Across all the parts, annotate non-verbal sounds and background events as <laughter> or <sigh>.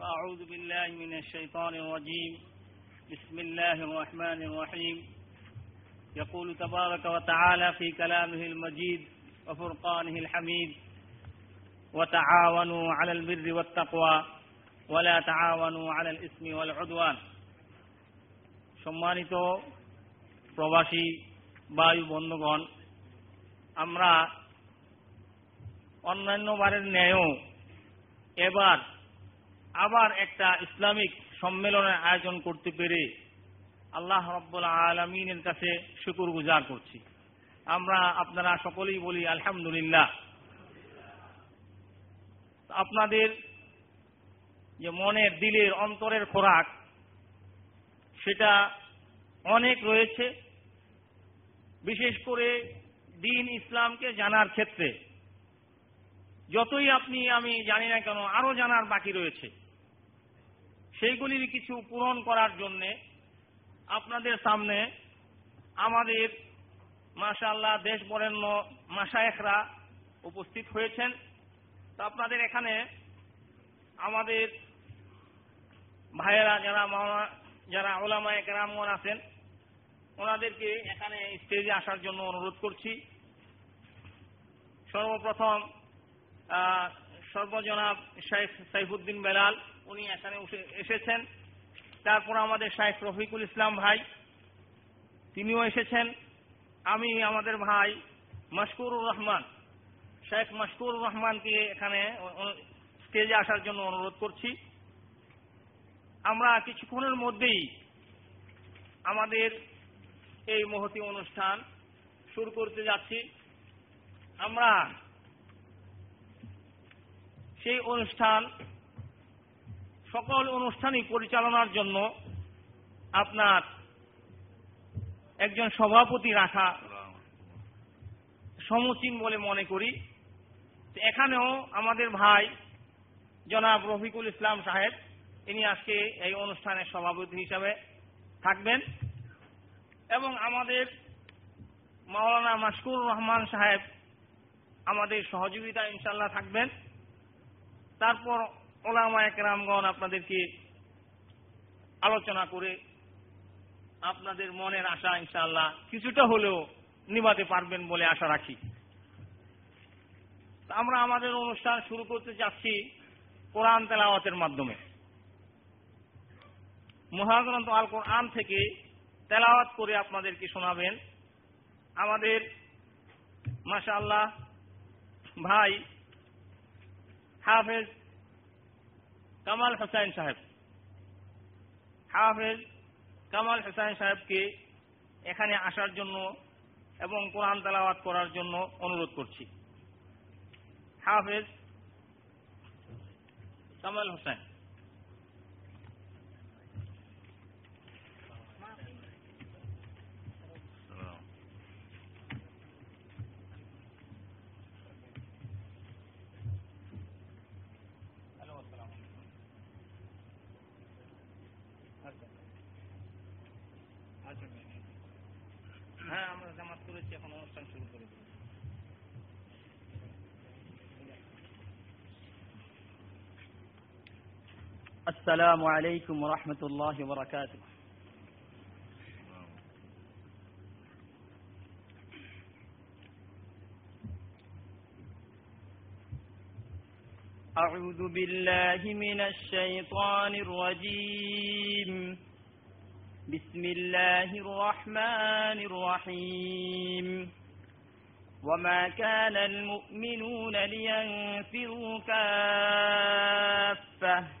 فأعوذ بالله من الشيطان الرجيم بسم الله الرحمن الرحيم يقول تبارك وتعالى في كلامه المجيد وفرقانه الحميد وتعاونوا على البر والتقوى ولا تعاونوا على الإثم والعدوان সম্মানিত প্রবাসী বায়ু বন্ধুগণ আমরা অন্যান্য বারের ন্যায়ও এবার আবার একটা ইসলামিক সম্মেলনের আয়োজন করতে পেরে আল্লাহ রব্বুল আলমিনের কাছে শুকুর গুজার করছি। আমরা আপনারা সকলেই বলি আলহামদুলিল্লাহ। আপনাদের যে মনের দিলের অন্তরের খোরাক, সেটা অনেক রয়েছে। বিশেষ করে দিন ইসলামকে জানার ক্ষেত্রে, যতই আপনি, আমি জানি না কেন আরও জানার বাকি রয়েছে। সেইগুলির কিছু পূরণ করার জন্যে আপনাদের সামনে আমাদের মাশাল্লাহ দেশ বরেণ্য মাসায়েখরা উপস্থিত হয়েছেন। তো আপনাদের এখানে আমাদের ভাইয়েরা যারা মামা যারা ওলামায় কেরামগণ আছেন, ওনাদেরকে এখানে স্টেজে আসার জন্য অনুরোধ করছি। সর্বপ্রথম সর্বজনাব শেখ সাইফুদ্দিন বেলাল উনি এখানে এসেছেন। তারপর আমাদের শেখ রফিকুল ইসলাম ভাই, তিনিও এসেছেন। আমি, আমাদের ভাই মশকুরুর রহমান শেখ মশকুরুর রহমানকে এখানে স্টেজে আসার জন্য অনুরোধ করছি। আমরা কিছুক্ষণের মধ্যেই আমাদের এই মহতি অনুষ্ঠান শুরু করতে যাচ্ছি। আমরা সেই অনুষ্ঠান সকল অনুষ্ঠানই পরিচালনার জন্য আপনার একজন সভাপতি রাখা সমুচীন বলে মনে করি। এখানেও আমাদের ভাই জনাব রফিকুল ইসলাম সাহেব, ইনি আজকে এই অনুষ্ঠানের সভাপতি হিসাবে থাকবেন এবং আমাদের মাওলানা মাসকুর রহমান সাহেব আমাদের সহযোগিতা ইনশাল্লাহ থাকবেন। তারপর ওলামা একরামগণ আপনাদেরকে আলোচনা করে আপনাদের মনের আশা ইনশাল্লাহ কিছুটা হলেও নিবাতে পারবেন বলে আশা রাখি। আমরা আমাদের অনুষ্ঠান শুরু করতে যাচ্ছি কোরআন তেলাওয়াতের মাধ্যমে। মহাগ্রন্থ আল কোরআন থেকে তেলাওয়াত করে আপনাদেরকে শোনাবেন। আমাদের মাশা আল্লাহ ভাই হাফেজ কামাল হোসাইন সাহেব। হাফেজ কামাল হোসাইন সাহেবকে এখানে আসার জন্য এবং কোরআন তালাবাদ করার জন্য অনুরোধ করছি। হাফেজ কামাল হোসেন। السلام عليكم ورحمة الله وبركاته. أعوذ بالله من الشيطان الرجيم. بسم الله الرحمن الرحيم. وما كان المؤمنون لينفروا كافة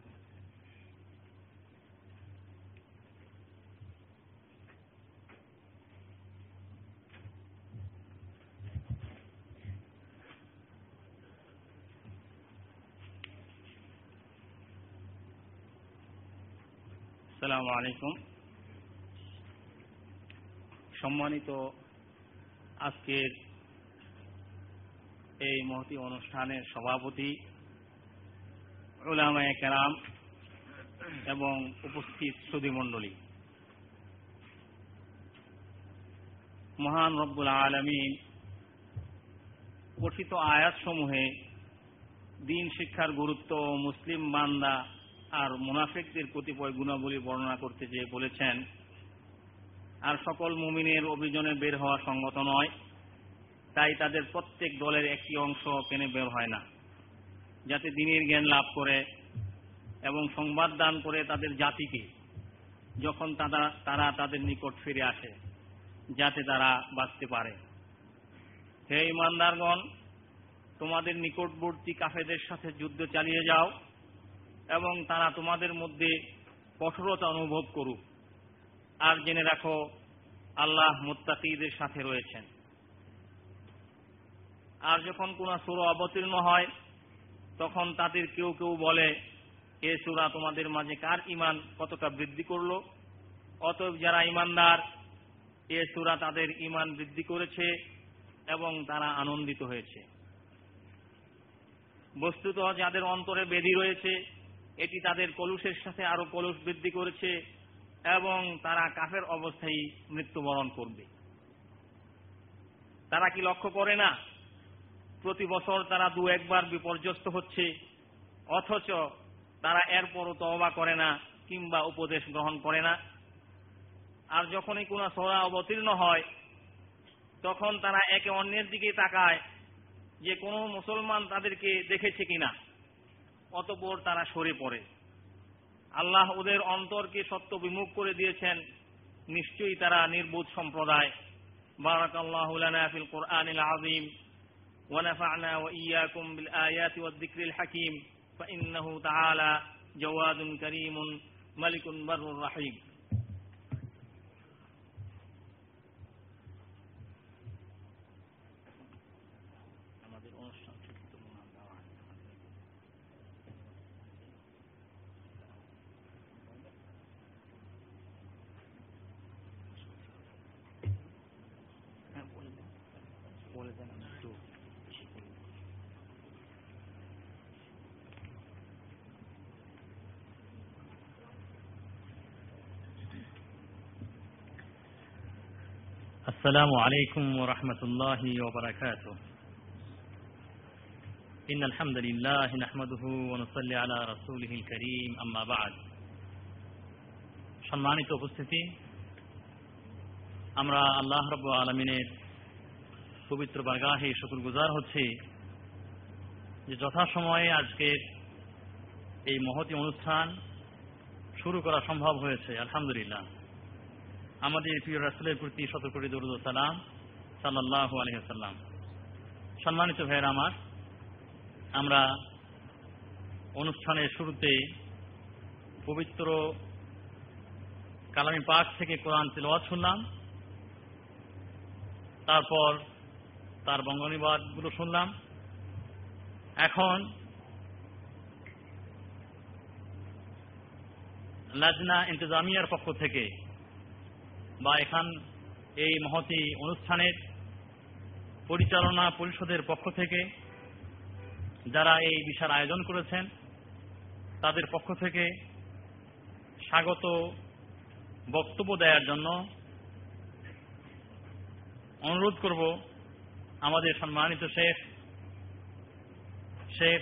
আসসালামু আলাইকুম। সম্মানিত আজকের এই মহতি অনুষ্ঠানের সভাপতি, উলামায়ে কেরাম এবং উপস্থিত সুধীমণ্ডলী মহান রব্বুল আলমিন কথিত আয়াতসমূহে দিন শিক্ষার গুরুত্ব, মুসলিম বান্দা আর মুনাফিকদের কতিপয় গুণাবলী বর্ণনা করতে চেয়ে বলেছেন, আর সকল মুমিনের অভিযানে বের হওয়া সঙ্গত নয়। তাই তাদের প্রত্যেক দলের একটি অংশ কেনে বের হয় না। যাতে দিনের জ্ঞান লাভ করে এবং সংবাদ দান করে তাদের জাতিকে, যখন তারা তারা তাদের নিকট ফিরে আসে, যাতে তারা বাঁচতে পারে। হে ইমানদারগণ, তোমাদের নিকটবর্তী কাফেদের সাথে যুদ্ধ চালিয়ে যাও। এবং তারা তোমাদের মধ্যে কঠোরতা অনুভব করুক। আর জেনে রাখো, আল্লাহ মুত্তাকিদের সাথে রয়েছেন। আর যখন কোন সুরা অবতীর্ণ হয়, তখন তাদের কেউ কেউ বলে, এ সুরা তোমাদের মাঝে কার ইমান কতটা বৃদ্ধি করল? অতএব যারা ইমানদার এ সুরা তাদের ইমান বৃদ্ধি করেছে এবং তারা আনন্দিত হয়েছে। বস্তুত যাদের অন্তরে বেদি রয়েছে এটি তাদের কলুষের সাথে আরও কলুষ বৃদ্ধি করেছে এবং তারা কাফের অবস্থায় মৃত্যুবরণ করবে। তারা কি লক্ষ্য করে না? প্রতি বছর তারা দু একবার বিপর্যস্ত হচ্ছে, অথচ তারা এরপরও তওবা করে না কিংবা উপদেশ গ্রহণ করে না। আর যখনই কোনো সোরা অবতীর্ণ হয়, তখন তারা একে অন্যের দিকে তাকায় যে কোনো মুসলমান তাদেরকে দেখেছে কিনা। অতপর তারা সরে পড়ে আল্লাহ ওদের অন্তরকে সত্য বিমুখ করে দিয়েছেন নিশ্চয়ই তারা নির্বোধ সম্প্রদায় بارك الله لنا في القرآن العظيم ونفعنا وإياكم بالآيات والذكر الحكيم فإنه تعالى جواد كريم ملك بر رحيم السلام عليكم ورحمة الله وبركاته إن الحمد لله نحمده ونصلي على رسوله الكريم أما بعد সম্মানিত উপস্থিতি আমরা আল্লাহ রব আলমিনের পবিত্র বারগাহে শুকুর গুজার হচ্ছি যে যথাসময়ে আজকের এই মহতি অনুষ্ঠান শুরু করা সম্ভব হয়েছে আলহামদুলিল্লাহ আমাদের প্রিয় রাসুলের প্রতি শত কোটি দরুদ সালাম সাল্লাহ আলহিহাল্লাম সম্মানিত ভাইয়ের আমার, আমরা অনুষ্ঠানের শুরুতে পবিত্র কালামি পাক থেকে কোরআন তেলাওয়াত শুনলাম, তারপর তার বঙ্গানুবাদগুলো শুনলাম। এখন লাজনা ইন্তজামিয়ার পক্ষ থেকে বা এখান এই মহতি অনুষ্ঠানের পরিচালনা পরিষদের পক্ষ থেকে যারা এই বিশাল আয়োজন করেছেন, তাদের পক্ষ থেকে স্বাগত বক্তব্য দেওয়ার জন্য অনুরোধ করব আমাদের সম্মানিত শেখ শেখ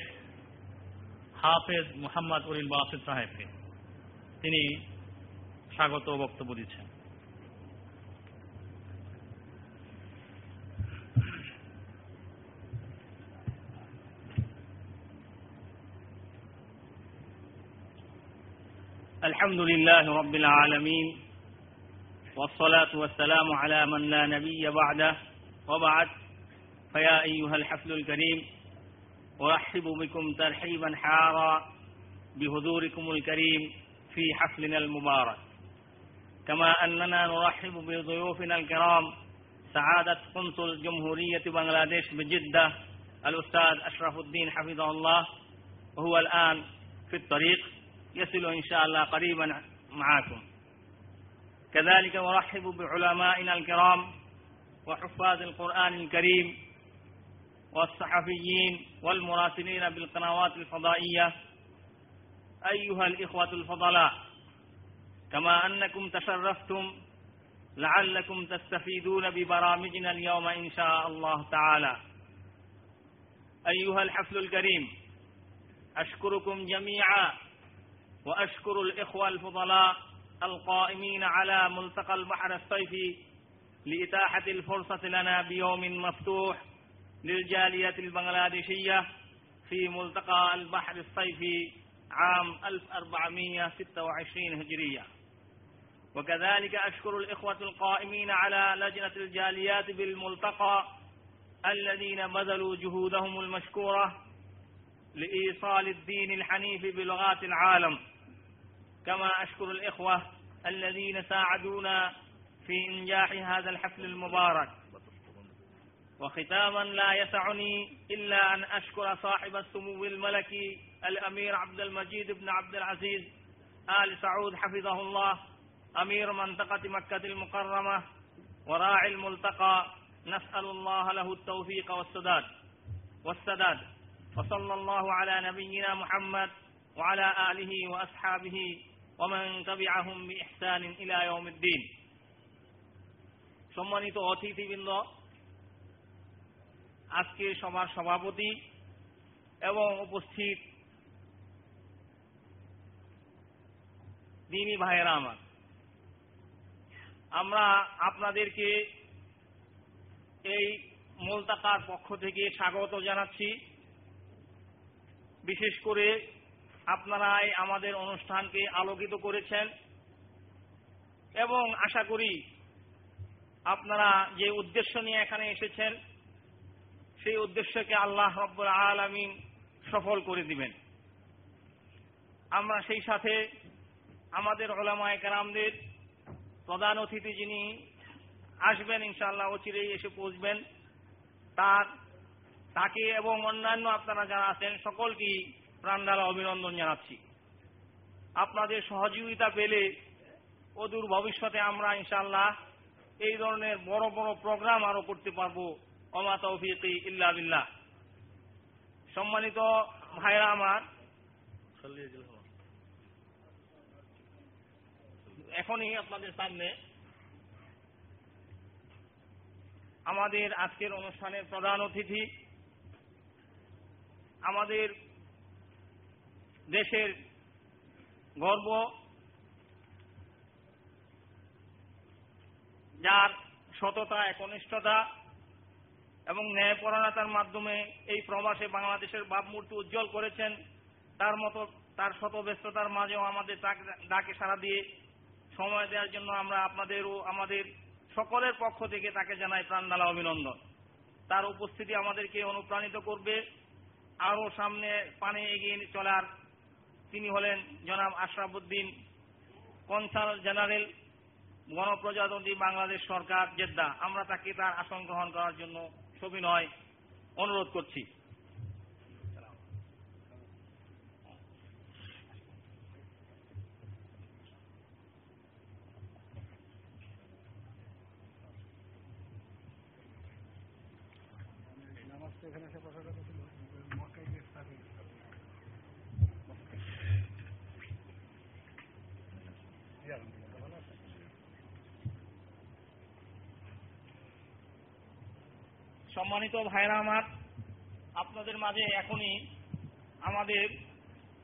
হাফেজ মোহাম্মদ উলিল বাসিদ সাহেবকে। তিনি স্বাগত বক্তব্য দিচ্ছেন। الحمد لله رب العالمين والصلاة والسلام على من لا نبي بعده وبعد فيا أيها الحفل الكريم أرحب بكم ترحيبا حارا بحضوركم الكريم في حفلنا المبارك. كما أننا نرحب بضيوفنا الكرام سعادة قنصل جمهورية بنغلاديش بجدة الأستاذ أشرف الدين حفظه الله وهو الآن في الطريق. يصل إن شاء الله قريبا معكم كذلك أرحب بعلمائنا الكرام وحفاظ القرآن الكريم والصحفيين والمراسلين بالقنوات الفضائية. أيها الإخوة الفضلاء كما أنكم تشرفتم لعلكم تستفيدون ببرامجنا اليوم إن شاء الله تعالى. أيها الحفل الكريم أشكركم جميعا وأشكر الإخوة الفضلاء القائمين على ملتقى البحر الصيفي لإتاحة الفرصة لنا بيوم مفتوح للجالية البنغلاديشية في ملتقى البحر الصيفي عام 1426 هجرية. وكذلك أشكر الإخوة القائمين على لجنة الجاليات بالملتقى الذين بذلوا جهودهم المشكورة لإيصال الدين الحنيف بلغات العالم. كما أشكر الإخوة الذين ساعدونا في إنجاح هذا الحفل المبارك. وختاما لا يسعني إلا أن أشكر صاحب السمو الملكي الأمير عبد المجيد بن عبد العزيز آل سعود حفظه الله أمير منطقة مكة المكرمة وراعي الملتقى نسأل الله له التوفيق والسداد. والسداد. وصلى الله على نبينا محمد وعلى آله وأصحابه ومن تبعهم بإحسان إلى يوم الدين সম্মানিত অতিথিবৃন্দ আজকে সভার সভাপতি এবং উপস্থিত দিনী ভাইয়েরা আমার আমরা আপনাদেরকে এই মোলতাকার পক্ষ থেকে স্বাগত জানাচ্ছি বিশেষ করে আপনারাই আমাদের অনুষ্ঠানকে আলোকিত করেছেন এবং আশা করি আপনারা যে উদ্দেশ্য নিয়ে এখানে এসেছেন, সেই উদ্দেশ্যকে আল্লাহ রব্বুল আলমিন সফল করে দিবেন। আমরা সেই সাথে আমাদের ওলামায় কারামদের প্রধান অতিথি যিনি আসবেন, ইনশাআল্লাহ অচিরেই এসে পৌঁছবেন। তার, তাকে এবং অন্যান্য আপনারা যারা আছেন, সকলকেই প্রাণডালা অভিনন্দন জানাচ্ছি। আপনাদের সহযোগিতা পেলে অদূর ভবিষ্যতে আমরা ইনশাল্লাহ এই ধরনের বড় বড় প্রোগ্রাম আরও করতে পারব। অমা তৌফিক ইল্লা বিল্লাহ। সম্মানিত ভাইরা আমার, এখনই আপনাদের সামনে আমাদের আজকের অনুষ্ঠানের প্রধান অতিথি, আমাদের দেশের গর্ব, যার সততা, একনিষ্ঠতা এবং ন্যায়পরায়ণতার মাধ্যমে এই প্রবাসে বাংলাদেশের ভাবমূর্তি উজ্জ্বল করেছেন, তার মতো তার শত ব্যস্ততার মাঝেও আমাদের ডাকে সাড়া দিয়ে সময় দেওয়ার জন্য আমরা আপনাদের ও আমাদের সকলের পক্ষ থেকে তাকে জানাই প্রাণডালা অভিনন্দন। তার উপস্থিতি আমাদেরকে অনুপ্রাণিত করবে, আরও সামনে পানে এগিয়ে চলার তিনি হলেন জনাব আশরাফুদ্দিন কনসাল জেনারেল, গণপ্রজাতন্ত্রী বাংলাদেশ সরকার জেদ্দা। আমরা তাকে তার আসন গ্রহণ করার জন্য ছবি নয় অনুরোধ করছি। এখানে এসে সম্মানিত ভাইরা আমার, আপনাদের মাঝে এখনই আমাদের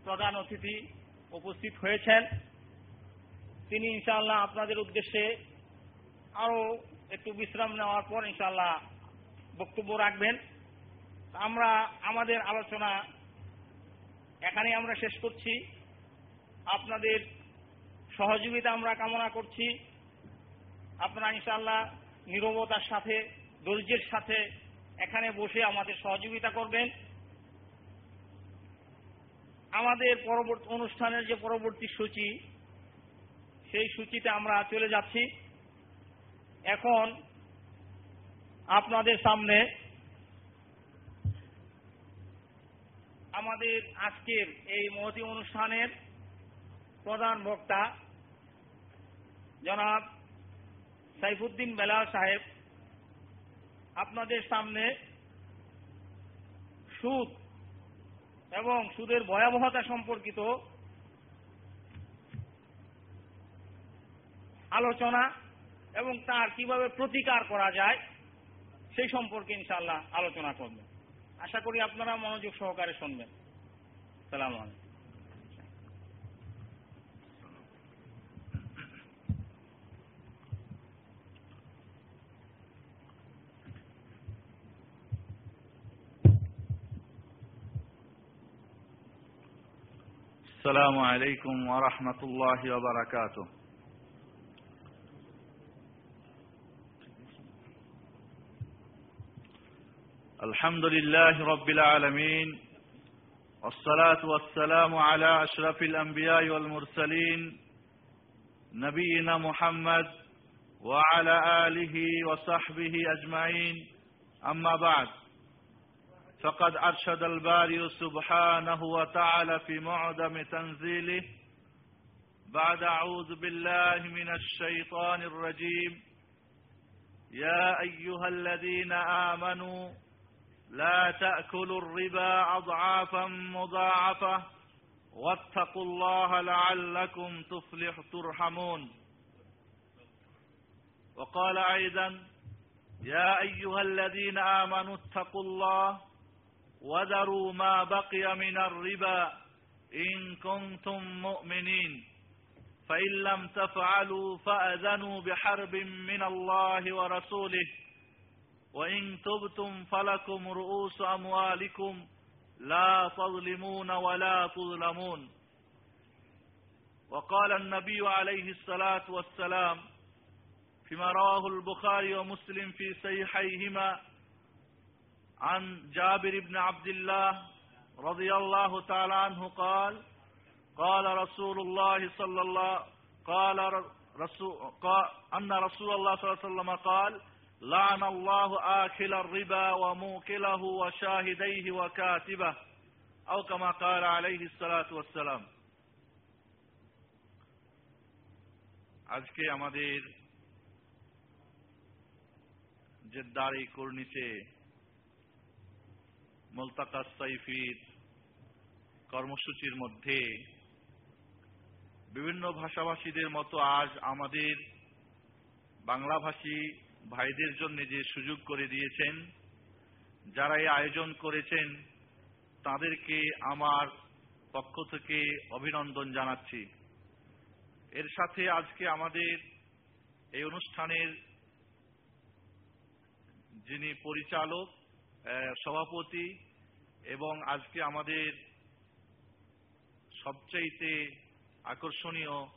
প্রধান অতিথি উপস্থিত হয়েছেন। তিনি ইনশাআল্লাহ আপনাদের উদ্দেশ্যে আরও একটু বিশ্রাম নেওয়ার পর ইনশাআল্লাহ বক্তব্য রাখবেন। আমরা, আমাদের আলোচনা এখানে আমরা শেষ করছি। আপনাদের সহযোগিতা আমরা কামনা করছি। আপনারা ইনশাআল্লাহ নিরবতার সাথে, ধৈর্যের সাথে এখানে বসে আমাদের সহযোগিতা করবেন। আমাদের পরবর্তী অনুষ্ঠানের যে পরবর্তী সূচি, সেই সূচিতে আমরা চলে যাচ্ছি। এখন আপনাদের সামনে আমাদের আজকের এই মহতি অনুষ্ঠানের প্রধান বক্তা, জনাব সাইফুদ্দিন বেলাল সাহেব। আপনাদের সামনে সুদ এবং সুদের ভয়াবহতা সম্পর্কিত আলোচনা এবং তার কীভাবে প্রতিকার করা যায়, সেই সম্পর্কে ইনশাল্লাহ আলোচনা করবেন আশা করি আপনারা মনোযোগ সহকারে শুনবেন। সালাম আলাইকুম। السلام عليكم ورحمة الله وبركاته. الحمد لله رب العالمين والصلاة والسلام على أشرف الأنبياء والمرسلين نبينا محمد وعلى آله وصحبه أجمعين. أما بعد فقد أرشد الباري سبحانه وتعالى في معدم تنزيله بعد أعوذ بالله من الشيطان الرجيم. يا أيها الذين آمنوا لا تأكلوا الربا أضعافا مضاعفة واتقوا الله لعلكم تفلح ترحمون. وقال أيضا يا أيها الذين آمنوا اتقوا الله وذروا ما بقي من الربا إن كنتم مؤمنين. فإن لم تفعلوا فأذنوا بحرب من الله ورسوله. وإن تبتم فلكم رؤوس أموالكم لا تظلمون ولا تظلمون. وقال النبي عليه الصلاة والسلام فيما رواه البخاري ومسلم في صحيحيهما عن جابر بن عبد الله رضي الله تعالى عنه قال قال رسول الله صلى الله قال رسول قال أن رسول الله صلى الله عليه وسلم قال لعن الله آكل الربا وموكله وشاهديه وكاتبه أو كما قال عليه الصلاة والسلام আজকে আমাদের জেদ্দার এই কর্নিচে মোলতাকা সাইফির কর্মসূচির মধ্যে বিভিন্ন ভাষাভাষীদের মতো আজ আমাদের বাংলাভাষী ভাইদের জন্য যে সুযোগ করে দিয়েছেন, যারা এই আয়োজন করেছেন, তাদেরকে আমার পক্ষ থেকে অভিনন্দন জানাচ্ছি। এর সাথে আজকে আমাদের এই অনুষ্ঠানের যিনি পরিচালক সভাপতি এবং আজকে আমাদের সবচাইতে আকর্ষণীয়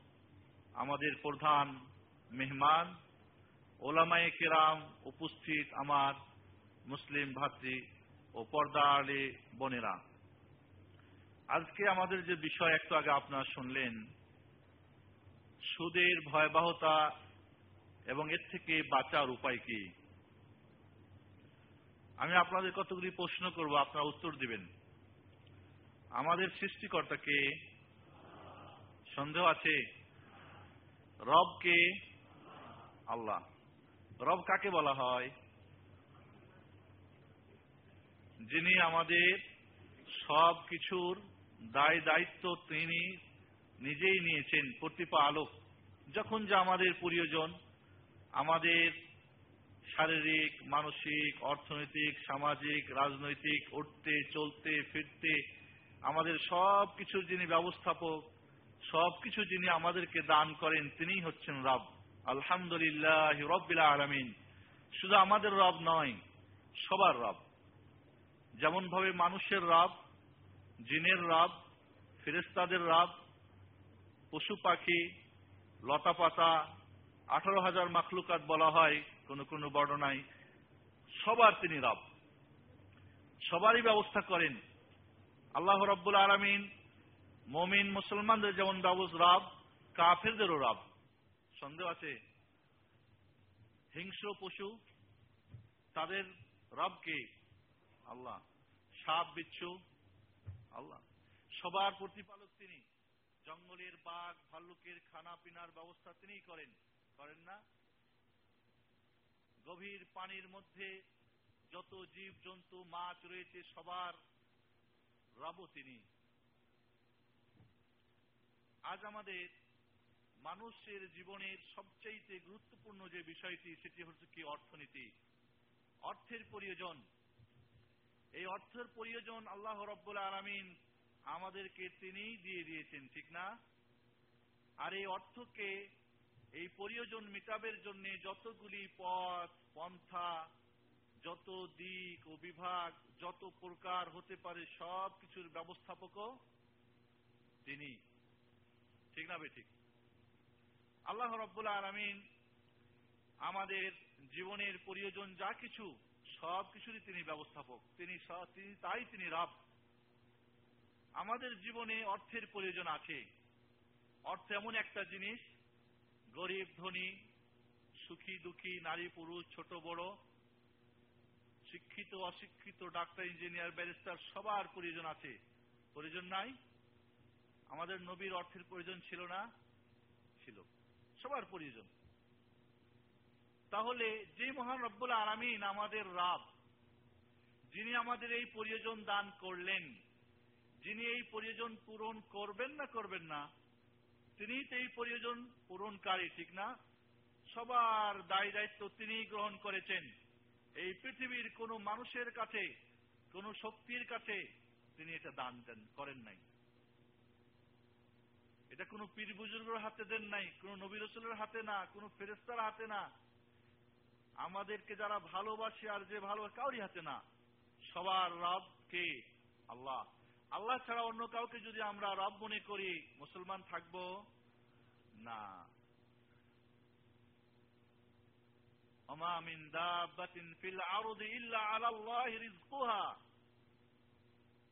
আমাদের প্রধান মেহমান, ওলামায়ে কেরাম উপস্থিত আমার মুসলিম ভাতৃ ও পর্দা আলে বোনেরা। আজকে আমাদের যে বিষয়, একটু আগে আপনারা শুনলেন, সুদের ভয়াবহতা এবং এর থেকে বাঁচার উপায় কি? আমি আপনাদের কতগুলি প্রশ্ন করব, আপনারা উত্তর দিবেন। আমাদের সৃষ্টিকর্তাকে সন্দেহ আছে? রবকে আল্লাহ। রব কাকে বলা হয়? যিনি আমাদের সব কিছুর দায় দায়িত্ব তিনি নিজেই নিয়েছেন প্রতিপা আলোক যখন যা আমাদের প্রয়োজন, আমাদের শারীরিক, মানসিক, অর্থনৈতিক, সামাজিক, রাজনৈতিক, উঠতে, চলতে, ফিরতে, আমাদের সব কিছুর যিনি ব্যবস্থাপক সব কিছু যিনি আমাদেরকে দান করেন, তিনিই হচ্ছেন রব। আলহামদুলিল্লাহ রব্বিল আলমিন। শুধু আমাদের রব নয়, সবার রব। যেমন ভাবে মানুষের রব, জিনের রব ফেরেস্তাদের রব, পশু পাখি, লতা পাতা, আঠারো হাজার মাখলুকাত বলা হয় কোন কোন বর্ণনায় সবার তিনি রব। সবারই ব্যবস্থা করেন। আল্লাহ রব্বুল আলমিন মমিন মুসলমানদের যেমন ব্যবস্থ রব, কাফেরদেরও রব। সন্দেহ আছে? হিংস্র পশু, তাদের রবকে আল্লাহ, সাপ, বিচ্ছু, আল্লাহ। সবার প্রতিপালক তিনি। জঙ্গলের বাঘ, ভাল্লুকের খানা পিনার ব্যবস্থা তিনিই করেন। করেন না? গভীর পানির মধ্যে যত জীব জন্তু মাছ রয়েছে, সবার রব তিনি। আজ আমাদের মানুষের জীবনের সবচাইতে গুরুত্বপূর্ণ যে বিষয়টি, সেটি হচ্ছে কি অর্থনীতি। অর্থের প্রয়োজন। এই অর্থের প্রয়োজন আল্লাহ রব্বুল আলমিন আমাদেরকে তিনিই দিয়ে দিয়েছেন, ঠিক না? আর এই অর্থকে এই প্রয়োজন মিটাবের জন্য যতগুলি পথ, পন্থা, যত দিক ও বিভাগ, যত প্রকার হতে পারে সব কিছুর ব্যবস্থাপকও তিনি। ঠিক না বে ঠিক আল্লাহ রব্বুল আলমিন আমাদের জীবনের প্রয়োজন যা কিছু, সব কিছুরই তিনি ব্যবস্থাপক। তিনি তাই তিনি রাব। আমাদের জীবনে অর্থের প্রয়োজন আছে। অর্থ এমন একটা জিনিস গরিব ধনী, সুখী দুঃখী, নারী পুরুষ, ছোট বড়, শিক্ষিত, অশিক্ষিত, ডাক্তার, ইঞ্জিনিয়ার, ব্যারিস্টার, সবার প্রয়োজন আছে। প্রয়োজন নাই। আমাদের নবীর অর্থের প্রয়োজন ছিল না, ছিল। সবার প্রয়োজন। তাহলে যে মহান রব্বুল আরামিন আমাদের রাব, যিনি আমাদের এই প্রয়োজন দান করলেন, যিনি এই প্রয়োজন পূরণ করবেন না করবেন না তিনি এই প্রয়োজন পূরণকারী, ঠিক না? সবার দায় দায়িত্ব তিনি গ্রহণ করেছেন। এই পৃথিবীর কোন মানুষের কাছে, কোন শক্তির কাছে তিনি এটা দান দেন, করেন নাই। এটা কোন পীর বুজুর্গের হাতে দেন নাই, কোন নবী রসুলের হাতে না, কোন ফেরেস্তার হাতে না। আমাদেরকে যারা ভালোবাসে আর যে ভালো কাউরি হাতে না। সবার রব কে আল্লাহ আল্লাহ ছাড়া অন্য কাউকে যদি আমরা রব মনে করি, মুসলমান থাকব? না।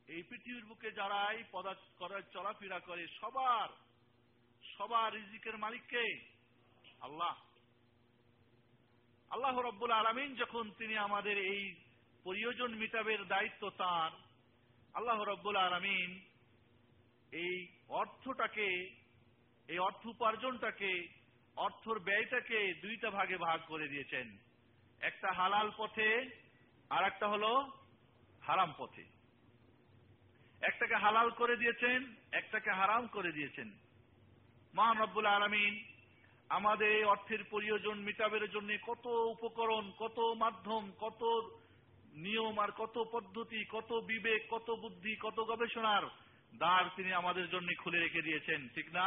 এই পৃথিবীর বুকে যারাই পদা করে, চলাফেরা করে, সবার সবার রিজিকের মালিককে আল্লাহ। আল্লাহ রব্বুল আলমিন যখন তিনি আমাদের এই প্রয়োজন মিটাবের দায়িত্ব তার আল্লাহ রব্বুল আলমিন এই অর্থটাকে, এই অর্থ উপার্জনটাকে, অর্থর ব্যয়টাকে দুইটা ভাগে ভাগ করে দিয়েছেন। একটা হালাল পথে আর একটা হলো হারাম পথে। একটাকে হালাল করে দিয়েছেন, একটাকে হারাম করে দিয়েছেন। মহান রব্বুল আলমিন আমাদের অর্থের প্রয়োজন মিটাবের জন্য কত উপকরণ, কত মাধ্যম, কত নিয়ম আর কত পদ্ধতি, কত বিবেক, কত বুদ্ধি, কত গবেষণার দ্বার তিনি আমাদের জন্য খুলে রেখে দিয়েছেন, ঠিক না?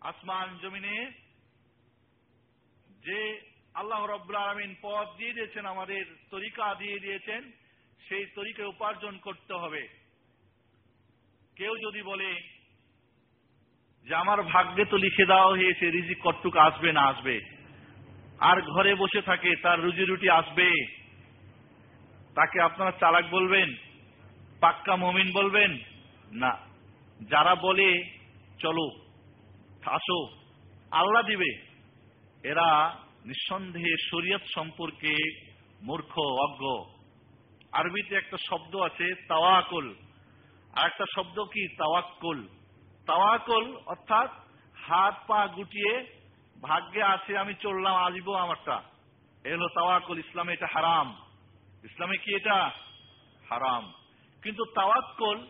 আসমান জমিনে যে আল্লাহ রব্বুল আলমিন পথ দিয়ে দিয়েছেন, আমাদের তরিকা দিয়ে দিয়েছেন, সেই তরিকায় উপার্জন করতে হবে। কেউ যদি বলে যে আমার ভাগ্যে তো লিখে দেওয়া হয়েছে, রিজিক কটটুক আসবে না আসবে, আর ঘরে বসে থাকে, তার রুজি রুটি আসবে তাকে আপনারা চালাক বলবেন? পাক্কা মমিন বলবেন? না। যারা বলে, চলো, আসো, আল্লাহ দিবে, এরা নিঃসন্দেহে শরীয়ত সম্পর্কে মূর্খ, অজ্ঞ। আরবিতে একটা শব্দ আছে, তাওয়াকল। আর একটা শব্দ কি? তাওয়াক্কুল। তাওয়াকল অর্থাৎ হাত পা গুটিয়ে, ভাগ্যে আছে, আমি চললাম, আসব আমারটা। এ হলো তাওয়াকল ইসলামে, এটা হারাম। ইসলামে কি এটা? হারাম। কিন্তু তাওয়াক্কল,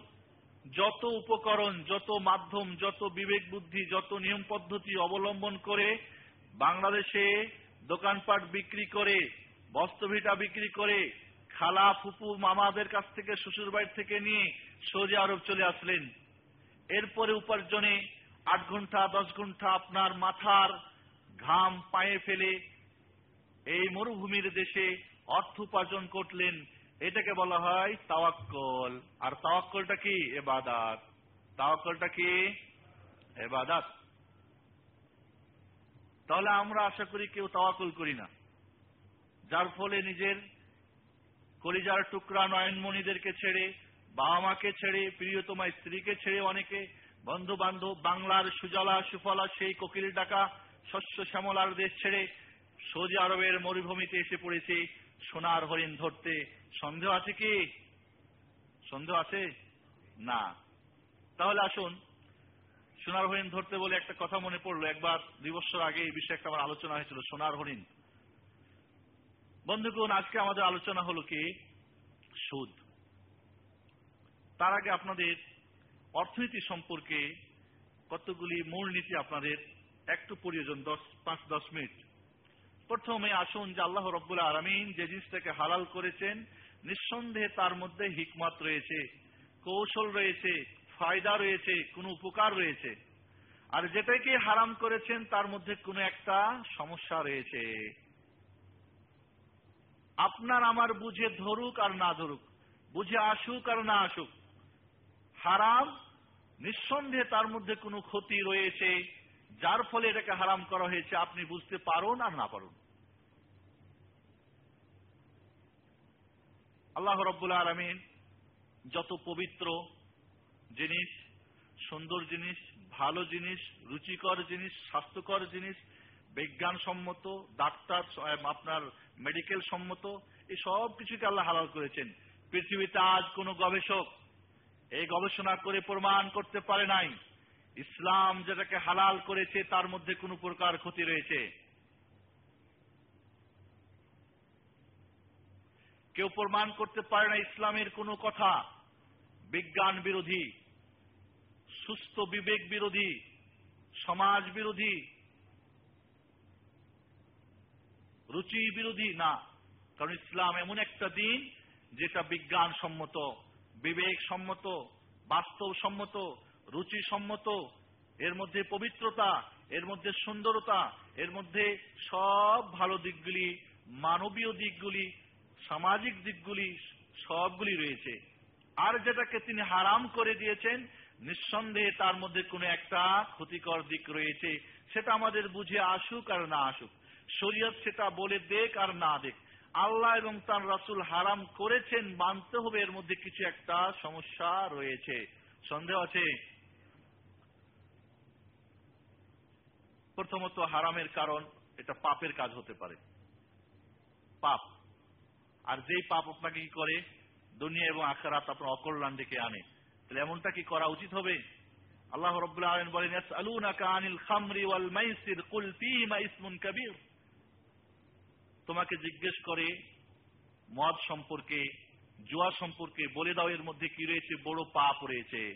যত উপকরণ, যত মাধ্যম, যত বিবেক বুদ্ধি, যত নিয়ম পদ্ধতি অবলম্বন করে বাংলাদেশে দোকানপাট বিক্রি করে, বস্ত্রভিটা বিক্রি করে, খালা, ফুপু, মামাদের কাছ থেকে শ্বশুর বাড়ি থেকে নিয়ে সৌদি আরব চলে আসলেন। এরপরে উপার্জনে আট ঘণ্টা, দশ ঘণ্টা আপনার মাথার ঘাম পায়ে ফেলে এই মরুভূমির দেশে অর্থ উপার্জন করলেন, এটাকে বলা হয় তাওয়াক্কল। আর তাওয়াক্কলটা কি? এবাদাত তাওয়াক্কলটা কি? এবাদাত তাহলে আমরা আশা করি কেউ তাওয়াক্কল করি না। যার ফলে নিজের কলিজার টুকরা নয়নমণিদেরকে ছেড়ে বাবা মাকে ছেড়ে, প্রিয়তমা স্ত্রীকে ছেড়ে অনেকে বন্ধু বান্ধব বাংলার সুজলা, সুফলা, সেই কোকিল ডাকা, শস্য শ্যামলার দেশ ছেড়ে সৌদি আরবের মরুভূমিতে এসে পড়েছে। সোনার হরিণ ধরতে সন্দেহ আছে কি? সন্দেহ আছে? না। তাহলে আসুন, সোনার হরিণ ধরতে বলে একটা কথা মনে পড়ল। একবার দুই বছর আগে এই বিষয়ে একটা আমার আলোচনা হয়েছিল, সোনার হরিণ। বন্ধুগণ, আজকে আমাদের আলোচনা হলো কি? সুদ। তার আগে আপনাদের অর্থনীতি সম্পর্কে কতগুলি মূলনীতি আপনাদের একটু প্রয়োজন দশ, পাঁচ, দশ মিনিট। প্রথমে আসুন যে আল্লাহ রব্বুল আলমিন যে জিনিসটাকে হালাল করেছেন, নিঃসন্দেহে তার মধ্যে হিকমত রয়েছে, কৌশল রয়েছে, ফায়দা রয়েছে, কোনো উপকার রয়েছে। আর যেটাকে হারাম করেছেন, তার মধ্যে কোনো একটা সমস্যা রয়েছে। আপনার আমার বুঝে ধরুক আর না ধরুক, বুঝে আসুক আর না আসুক, হারাম, নিঃসন্দেহে তার মধ্যে কোনো ক্ষতি রয়েছে। যার ফলে এটাকে হারাম করা হয়েছে, আপনি বুঝতে পারুন আর না পারুন। আল্লাহ রব্বুল আলমিন যত পবিত্র জিনিস, সুন্দর জিনিস, ভালো জিনিস, রুচিকর জিনিস, স্বাস্থ্যকর জিনিস, বিজ্ঞানসম্মত, ডাক্তার আপনার মেডিকেল সম্মত, এই সব কিছুকে আল্লাহ হালাল করেছেন। পৃথিবীতে আজ কোন গবেষক এই গবেষণা করে প্রমাণ করতে পারে নাই। ইসলাম যেটাকে হালাল করেছে, তার মধ্যে কোনো প্রকার ক্ষতি রয়েছে? কেউ প্রমাণ করতে পারে না ইসলামের কোনো কথা। বিজ্ঞান বিরোধী, সুস্থ বিবেক বিরোধী, সমাজ বিরোধী, রুচি বিরোধী, না। কারণ ইসলাম এমন একটা দিন যেটা বিজ্ঞান সম্মত বিবেক সম্মত বাস্তব সম্মত রুচি সম্মত এর মধ্যে পবিত্রতা, এর মধ্যে সুন্দরতা, এর মধ্যে সব ভালো দিকগুলি, মানবীয় দিকগুলি, সামাজিক দিকগুলি, সবগুলি রয়েছে। আর যেটাকে তিনি হারাম করে দিয়েছেন, নিঃসন্দেহে তার মধ্যে কোনো একটা ক্ষতিকর দিক রয়েছে। সেটা আমাদের বুঝে আসুক আর না আসুক। শরীয়ত সেটা বলে দেখ আর না দেখ। আল্লাহ এবং তার রাসুল হারাম করেছেন, মানতে হবে, এর মধ্যে কিছু একটা সমস্যা রয়েছে। সন্দেহ আছে? প্রথমত হারামের কারণ, এটা পাপের কাজ হতে পারে। পাপ। আর যেই পাপ আপনাকে কি করে? দুনিয়া এবং আখারাত আপনার অকল্যাণ ডেকে আনে। তাহলে এমনটা কি করা উচিত হবে? আল্লাহ রব্বুল্লাহ আলমিন বলেন তোমাকে জিজ্ঞেস করে, মদ সম্পর্কে, জুয়া সম্পর্কে বলে দাও, এর মধ্যে কি রয়েছে? বড় পাপ রয়েছে।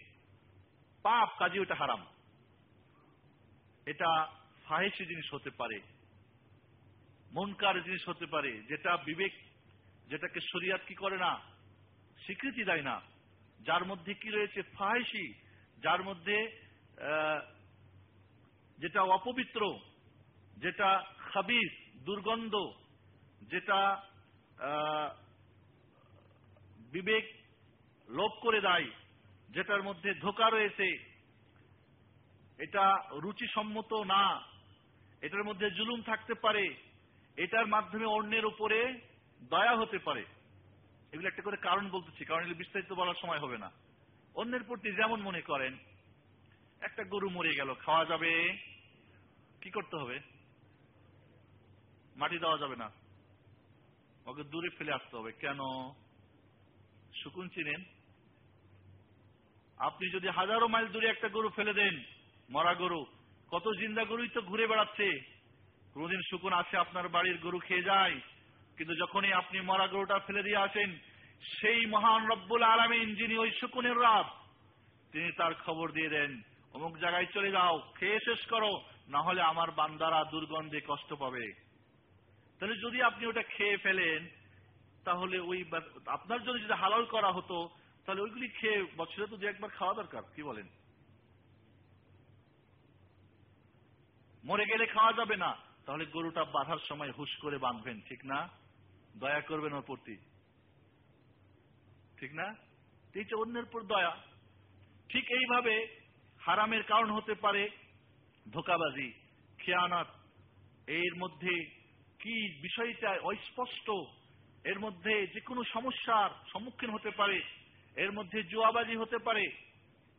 পাপ কাজে ওটা হারাম। এটা ফাহেসি জিনিস হতে পারে, মনকার জিনিস হতে পারে, যেটা বিবেক, যেটাকে শরিয়াত কি করে না, স্বীকৃতি দেয় না, যার মধ্যে কি রয়েছে ফাহেসি যার মধ্যে যেটা অপবিত্র, যেটা খাবিস দুর্গন্ধ, যেটা বিবেক লোপ করে দেয়, যেটার মধ্যে ধোকা রয়েছে, এটা রুচিসম্মত না এটার মধ্যে জুলুম থাকতে পারে, এটার মাধ্যমে অন্যের উপরে দয়া হতে পারে। এগুলো একটা করে কারণ বলতেছি, কারণ এগুলো বিস্তারিত বলার সময় হবে না। অন্যের প্রতি যেমন মনে করেন, একটা গরু মরে গেল, খাওয়া যাবে, কি করতে হবে? মাটি দেওয়া যাবে না। ওকে দূরে ফেলে আসতে হবে। কেন? শুকুন চিনেন, আপনি যদি হাজারো মাইল দূরে একটা গরু ফেলে দেন, মরা গরু কত জিন্দা গরুই তো ঘুরে বেড়াচ্ছে। কোনদিন শুকুন আসে আপনার বাড়ির গরু খেয়ে যায়, কিন্তু যখনই আপনি মরা গরুটা ফেলে দিয়ে আসেন, সেই মহান রব্বুল আলমিন যিনি ওই শকুনের রাত তিনি তার খবর দিয়ে দেন, অমুক জায়গায় চলে যাও, খেয়ে শেষ করো, না হলে আমার বান্দারা দুর্গন্ধে কষ্ট পাবে। তাহলে যদি আপনি ওটা খেয়ে ফেলেন, তাহলে ওই আপনার জন্য যদি হালাল করা হতো, তাহলে ওইগুলি খেয়ে বছরে তো দু একবার খাওয়া দরকার, কি বলেন? মরে গেলে খাওয়া যাবে না। তাহলে গরুটা বাঁধার সময় হুশ করে বাঁধবেন, ঠিক না? দয়া করবেন ওর প্রতি। ঠিক না? এই যে অন্যের উপর দয়া। ঠিক এইভাবে হারামের কারণ হতে পারে ধোকাবাজি, খেয়ানাত। এর মধ্যে কি বিষয়টা অস্পষ্ট? এর মধ্যে যে কোনো সমস্যার সম্মুখীন হতে পারে। এর মধ্যে জুয়াবাজি হতে পারে।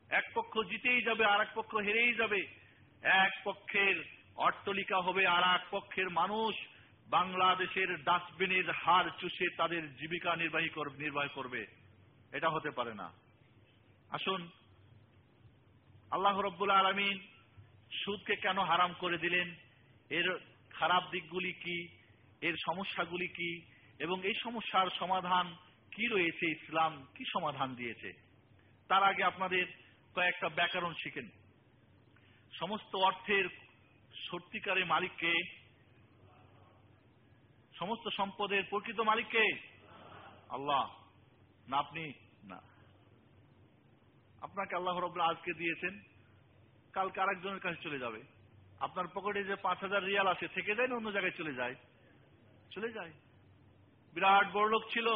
এক পক্ষ জিতেই যাবে আর এক পক্ষ হেরেই যাবে। এক পক্ষের অট্টলিকা হবে আর এক পক্ষের মানুষ। বাংলাদেশের ডাস্টবিনের হার চুষে তাদের জীবিকা নির্বাহী নির্বাহ করবে। এটা হতে পারে না। আসুন, আল্লাহ রব্বুল আলমিন সুদকে কেন হারাম করে দিলেন? এর খারাপ দিকগুলি কি? এর সমস্যাগুলি কি? এবং এই সমস্যার সমাধান কি রয়েছে ইসলাম? কি সমাধান দিয়েছে? তার আগে আপনাদের কয়েকটা ব্যাকরণ শিখেন সমস্ত অর্থের সত্যিকারে মালিককে সমস্ত সম্পদের প্রকৃত মালিককে আল্লাহ। না, আপনি না। আপনাকে আল্লাহ রব্লা আজকে দিয়েছেন। কালকে আরেকজনের কাছে চলে যাবে। আপনার পকেটে যে পাঁচ হাজার রিয়াল আছে, থেকে যায় না অন্য জায়গায় চলে যায়। চলে যায়। বিরাট বড় লোক ছিল,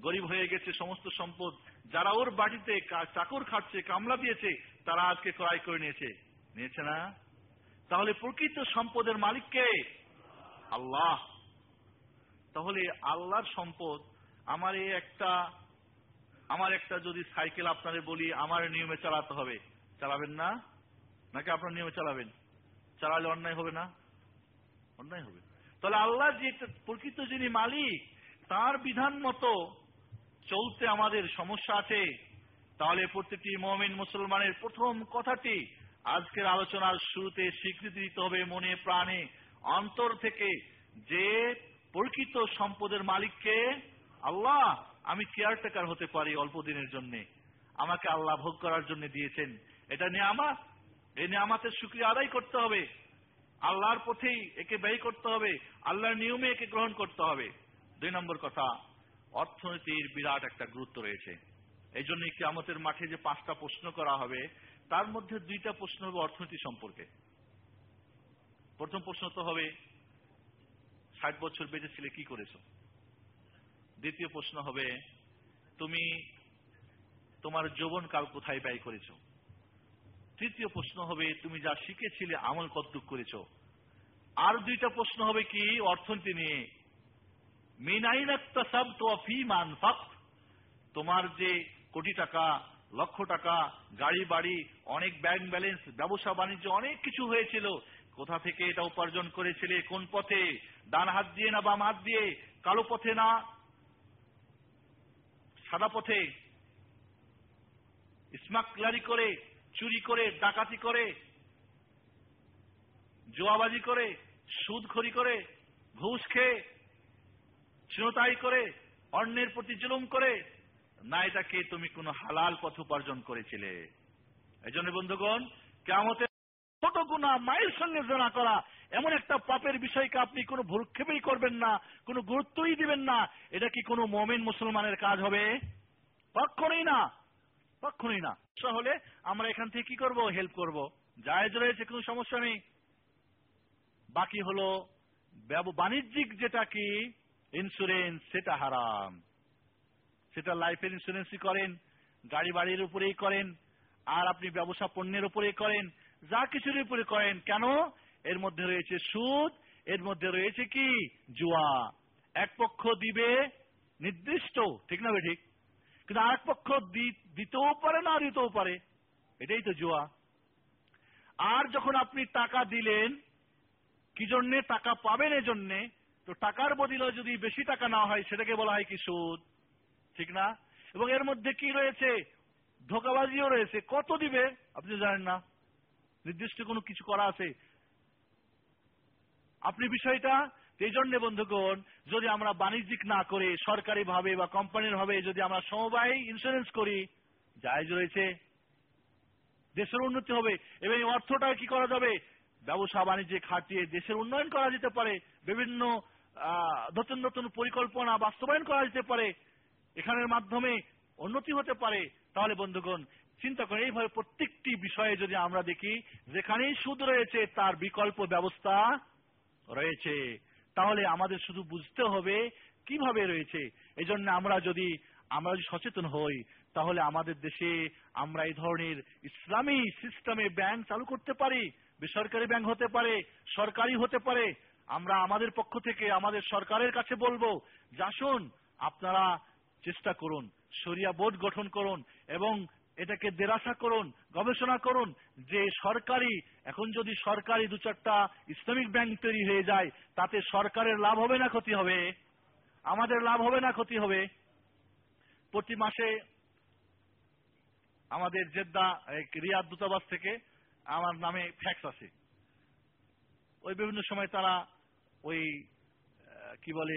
গরিব হয়ে গেছে, সমস্ত সম্পদ যারা ওর বাড়িতে চাকর খাচ্ছে কামলা দিয়েছে, তারা আজকে ক্রয় করে নিয়েছে। নিয়েছে না? তাহলে প্রকৃত সম্পদের মালিককে আল্লাহ। তাহলে আল্লাহর সম্পদ আমার এই একটা, আমার একটা যদি সাইকেল আপনাদের বলি, আমার নিয়মে চালাতে হবে। চালাবেন না? নাকি আপনার নিয়মে চালাবেন? চালালে অন্যায় হবে না? অন্যায় হবে। তাহলে আল্লাহ যে প্রকৃত যিনি মালিক, তার বিধান মতো চলতে আমাদের সমস্যা আছে। তাহলে প্রতিটি মমিন মুসলমানের প্রথম কথাটি আজকের আলোচনার শুরুতে স্বীকৃতি দিতে হবে মনে প্রাণে। অন্তর থেকে যে প্রকৃত সম্পদের মালিককে আল্লাহ, আমি কেয়ারটেকার হতে পারি অল্প দিনের জন্য। আমাকে আল্লাহ ভোগ করার জন্য দিয়েছেন। এটা নিয়ামাত। এই নিয়ামাতের সুক্রিয়া আদায় করতে হবে। আল্লাহর পথেই একে ব্যয় করতে হবে। আল্লাহর নিয়মে একে গ্রহণ করতে হবে। দুই নম্বর কথা, অর্থনীতির বিরাট একটা গুরুত্ব রয়েছে। এই জন্য কিয়ামতের মাঠে যে পাঁচটা প্রশ্ন করা হবে তার মধ্যে দুইটা প্রশ্ন হবে অর্থনীতি সম্পর্কে। প্রথম প্রশ্ন তো হবে, ষাট বছর বেঁচে ছিলে কি করেছ? দ্বিতীয় প্রশ্ন হবে, তুমি তোমার যৌবনকাল কোথায় ব্যয় করেছ? তৃতীয় প্রশ্ন হবে, তুমি যা শিখেছিলে, আমল কতটুক করেছ? আর দুইটা প্রশ্ন হবে কি, অর্থনীতি নিয়ে। মিনাইনাত্তাসাব তো ফি মানফাক তোমার যে কোটি টাকা লক্ষ টাকা, গাড়ি, বাড়ি, অনেক ব্যাংক ব্যালেন্স ব্যবসা, বাণিজ্য, অনেক কিছু হয়েছিল। কোথা থেকে এটা উপার্জন করেছিলে, কোন পথে? ডান হাত দিয়ে না বাম হাত দিয়ে? কালো পথে না সাদা পথে? স্মাকলারি করে, চুরি করে, ডাকাতি করে, জোয়াবাজি করে, সুদখড়ি করে, ঘুষ খেয়ে চিনতাই করে, অন্যের প্রতি জুলুম করে না এটাকে তুমি কোনো হালাল পথ উপার্জন করেছিলে। এই জন্য বন্ধুগণ কেমতে ছোট গুণা মায়ের সঙ্গে জোনা করা এমন একটা পাপের বিষয়কে আপনি কোনো ভূক্ষেপেই করবেন না, কোনো গুরুত্বই দিবেন না। এটা কি কোনো মমিন মুসলমানের কাজ হবে? কখনোই না। কখনোই না। হলে আমরা এখান থেকে কি করব? হেল্প করব। জায়েজ রয়েছে, কোনো সমস্যা নেই। বাকি হলো বাণিজ্যিক যেটা কি? ইন্স্যুরেন্স, সেটা হারাম। সেটা লাইফের ইন্স্যুরেন্সই করেন, গাড়ি বাড়ির উপরেই করেন, আর আপনি ব্যবসা পণ্যের উপরেই করেন, যা কিছুর উপরে করেন, কেন? এর মধ্যে রয়েছে সুদ, এর মধ্যে রয়েছে কি? জুয়া। এক পক্ষ দিবে নির্দিষ্ট, ঠিক না ঠিক কিন্তু আরেক পক্ষ দি- দিতেও পারে না, দিতেও পারে। এটাই তো জুয়া। আর যখন আপনি টাকা দিলেন, কি জন্যে? টাকা পাবেন এজন্যে? তো টাকার বদলে যদি বেশি টাকা না হয়, সেটাকে বলা হয় কি সুদ? ঠিক না? এবং এর মধ্যে কি রয়েছে? ধোকাবাজিও রয়েছে। কত দিবে? আপনি জানেন না। নির্দিষ্ট কোনো কিছু করা আছে। আপনি বিষয়টা এই জন্য বন্ধুগণ, যদি আমরা বাণিজ্যিক না করে সরকারি ভাবে বা কোম্পানির ভাবে যদি আমরা সমবায় ইন্স্যুরেন্স করি জায়জ রয়েছে। দেশের উন্নতি হবে। এবং এই অর্থটা কি করা যাবে? ব্যবসা বাণিজ্যে খাটিয়ে দেশের উন্নয়ন করা যেতে পারে। বিভিন্ন নতুন নতুন পরিকল্পনা বাস্তবায়ন করা যেতে পারে। এখানের মাধ্যমে উন্নতি হতে পারে, তাহলে বন্ধুগণ, চিন্তা করেন, এইভাবে প্রত্যেকটি বিষয়ে যদি আমরা দেখি, যেখানেই সুদ রয়েছে, তার বিকল্প ব্যবস্থা রয়েছে। তাহলে আমাদের শুধু বুঝতে হবে কীভাবে রয়েছে। এই জন্য আমরা যদি আমরা যদি সচেতন হই, তাহলে আমাদের দেশে আমরা এই ধরনের ইসলামী সিস্টেমে ব্যাংক চালু করতে পারি, বেসরকারি ব্যাংক হতে পারে, সরকারি হতে পারে। আমরা আমাদের পক্ষ থেকে আমাদের সরকারের কাছে বলব যে আসুন আপনারা চেষ্টা করুন, শরিয়া বোর্ড গঠন করুন এবং এটাকে দেরাসা করুন, গবেষণা করুন যে সরকারি, এখন যদি সরকারি দু চারটা ইসলামিক ব্যাংক তৈরি হয়ে যায়, তাতে সরকারের লাভ হবে না ক্ষতি হবে? আমাদের লাভ হবে না ক্ষতি হবে? প্রতি মাসে আমাদের জেদ্দা রিয়াদ দূতাবাস থেকে আমার নামে ফ্যাক্স আছে ওই বিভিন্ন সময় তারা ওই কি বলে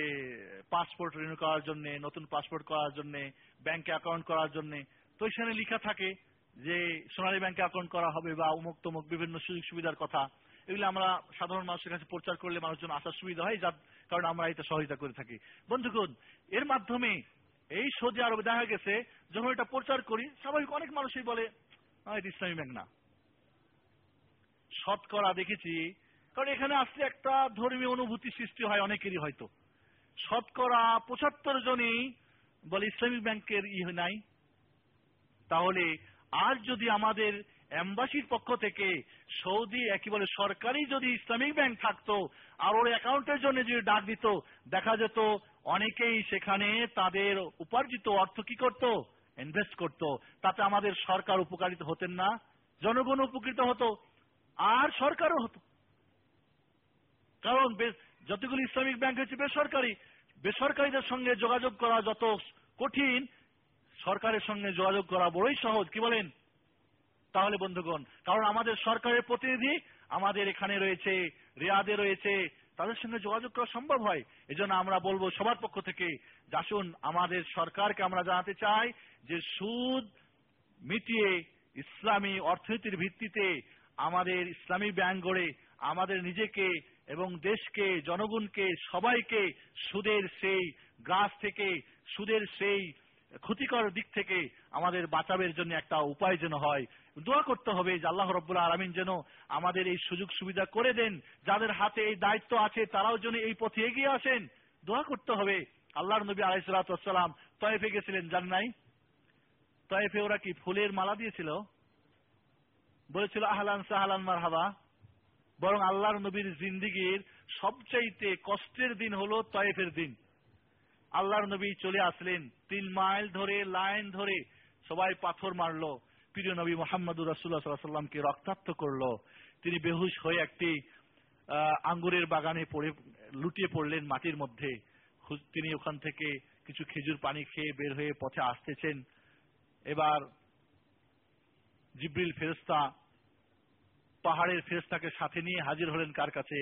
পাসপোর্ট রিনিউ করার জন্য নতুন পাসপোর্ট করার জন্য ব্যাংকে অ্যাকাউন্ট করার জন্য তো সেখানে লেখা থাকে যে সোনালী ব্যাংকে অ্যাকাউন্ট করা হবে বা উমুক তমুক বিভিন্ন সুযোগ সুবিধার কথা। এগুলো আমরা সাধারণ মানুষের কাছে প্রচার করলে মানুষজন আসার সুবিধা হয় যার কারণে আমরা এটা সহযোগিতা করে থাকি। বন্ধুগণ এর মাধ্যমে এই সৌদি আরবে দেখা গেছে যখন এটা প্রচার করি স্বাভাবিক অনেক মানুষই বলে "আহ, এটা ইসলামী ব্যাংক না। শতকরা দেখেছি কারণ এখানে আসলে একটা ধর্মীয় অনুভূতি সৃষ্টি হয় অনেকেরই হয়তো। শতকরা পঁচাত্তর জনই বলে ইসলামিক ব্যাংকের ই নাই। তাহলে আর যদি আমাদের এম্বাসির পক্ষ থেকে সৌদি, একেবারে সরকারি যদি ইসলামিক ব্যাংক থাকতো, আর ওর অ্যাকাউন্টের জন্য যদি ডাক দিত, দেখা যেত অনেকেই সেখানে তাদের উপার্জিত অর্থ কি করত? ইনভেস্ট করত। তাতে আমাদের সরকার উপকারিত হতেন না জনগণ উপকৃত হতো, আর সরকারও হতো। কারণ যতগুলো ইসলামিক ব্যাংক হচ্ছে বেসরকারি, বেসরকারিদের সঙ্গে যোগাযোগ করা যত কঠিন, সরকারের সঙ্গে যোগাযোগ করা বড়ই সহজ, কি বলেন? তাহলে বন্ধুগণ, কারণ আমাদের সরকারের প্রতিনিধি আমাদের এখানে রয়েছে, রিয়াদে রয়েছে, তাদের সঙ্গে যোগাযোগ করা সম্ভব হয়। এজন্য আমরা বলব সবার পক্ষ থেকে আসুন আমাদের সরকারকে আমরা জানাতে চাই যে সুদ মিটিয়ে ইসলামী অর্থনীতির ভিত্তিতে আমাদের ইসলামী ব্যাংক গড়ে আমাদের নিজেকে এবং দেশকে, জনগণকে, সবাইকে সুদের সেই গাছ থেকে, সুদের সেই ক্ষতিকর দিক থেকে আমাদের বাঁচাবের জন্য একটা উপায় যেন হয়। দোয়া করতে হবে যে আল্লাহ রব্বুল আলমিন যেন আমাদের এই সুযোগ সুবিধা করে দেন, যাদের হাতে এই দায়িত্ব আছে তারাও যেন এই পথে এগিয়ে আসেন। দোয়া করতে হবে। আল্লাহর নবী আলাইসালাম তয়েফে গেছিলেন জান নাই তয়েফে ওরা কি ফুলের মালা দিয়েছিল? বলেছিল, আহলান সাহালান মারহাবা। বরং আল্লাহর নবীর জিন্দিগির সবচাইতে কষ্টের দিন হলো তয়েফের দিন। আল্লাহর নবী চলে আসলেন, তিন মাইল ধরে, লাইন ধরে সবাই পাথর মারলো। প্রিয় নবী মোহাম্মদুর রাসুল্লাহ সাল্লামকে রক্তাক্ত করল। তিনি বেহুশ হয়ে একটি আঙ্গুরের বাগানে পড়ে, লুটিয়ে পড়লেন মাটির মধ্যে। তিনি ওখান থেকে কিছু খেজুর পানি খেয়ে বের হয়ে পথে আসতেছেন। এবার জিব্রিল ফেরেস্তা পাহাড়ের ফেরেস্তাকে সাথে নিয়ে হাজির হলেন কার কাছে?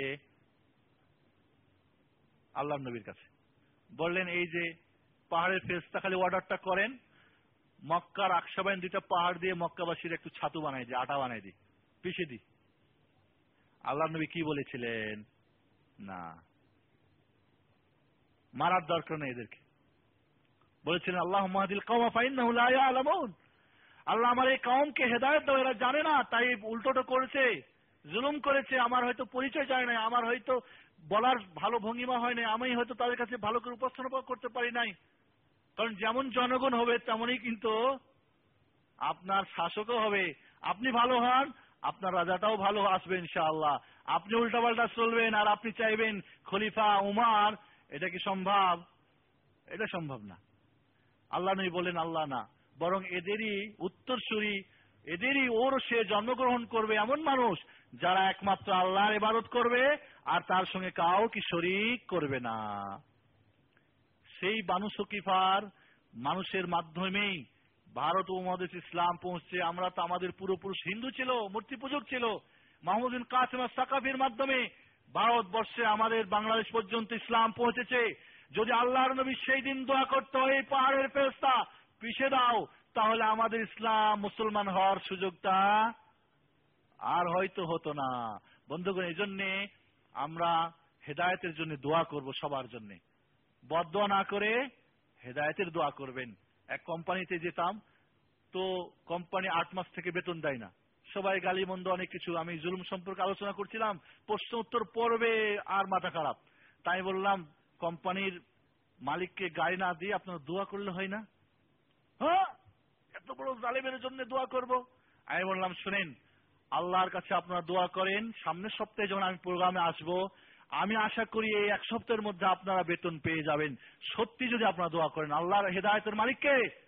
আল্লাহ নবীর কাছে। বললেন, এই যে পাহাড়ের ফেরেস্তা খালি অর্ডারটা করেন, মক্কার আকসাবাইন দুইটা পাহাড় দিয়ে মক্কাবাসীর একটু ছাতু বানাই দিই আটা বানাই দিই পিষে দিই আল্লাহ নবী কি বলেছিলেন? না, মারার দরকার নেই এদেরকে। বলেছিলেন আল্লাহ মাহাদিল কওমা ফাইন্নাহু লা ইয়ালামুন। আল্লাহ আমার এই কওমকে হেদায়েত দাও, এরা জানে না, তাই উল্টোটা করেছে, জুলুম করেছে, আমার হয়তো পরিচয় যায় নাই, আমার হয়তো বলার ভালো ভঙ্গিমা হয় নাই, আমি হয়তো তাদের কাছে ভালো করে উপস্থাপন করতে পারি নাই। কারণ যেমন জনগণ হবে, তেমনই কিন্তু আপনার শাসকও হবে। আপনি ভালো হন, আপনার রাজাটাও ভালো আসবে ইনশাআল্লাহ। আপনি উল্টাপাল্টা চলবেন, আর আপনি চাইবেন খলিফা উমার, এটা কি সম্ভব? এটা সম্ভব না। আল্লাহ নই বলেন আল্লাহ না। বরং এদেরই উত্তরসূরি, এদেরই ওর সে জন্মগ্রহণ করবে এমন মানুষ যারা একমাত্র আল্লাহর ইবাদত করবে আর তার সঙ্গে কাউ কি শরিক করবে না। সেই বানু সকিফার মানুষের মাধ্যমেই ভারত উপমহাদেশ ইসলাম পৌঁছছে আমরা তো আমাদের পূর্বপুরুষ হিন্দু ছিল, মূর্তি পূজক ছিল। মাহমুদিন কাসিম সাকাফির মাধ্যমে ভারতবর্ষে আমাদের বাংলাদেশ পর্যন্ত ইসলাম পৌঁছেছে। যদি আল্লাহর নবী সেই দিন দোয়া করতো এই পাহাড়ের ফেরস্তা পিছে দাও, তাহলে আমাদের ইসলাম মুসলমান হওয়ার সুযোগটা আর হয়তো হতো না। বন্ধুগণ এই জন্যে আমরা হেদায়তের জন্য দোয়া করব সবার জন্য। বদোয়া না করে হেদায়তের দোয়া করবেন। এক কোম্পানিতে যেতাম, তো কোম্পানি আট মাস থেকে বেতন দেয় না। সবাই গালি মন্দ অনেক কিছু। আমি জুলুম সম্পর্কে আলোচনা করছিলাম, প্রশ্ন উত্তর পড়বে আর মাথা খারাপ। তাই বললাম, কোম্পানির মালিককে গাড়ি না দিয়ে আপনারা দোয়া করলে হয় না। হ্যাঁ? এত বড় জালেমের জন্য দোয়া করব। আমি বললাম, শুনেন, আল্লাহর কাছে আপনারা দোয়া করেন। সামনের সপ্তাহে যখন আমি প্রোগ্রামে আসব, আমি আশা করি এই এক সপ্তাহের মধ্যে আপনারা বেতন পেয়ে যাবেন। সত্যি যদি আপনারা দোয়া করেন, আল্লাহর হেদায়তের মালিককে।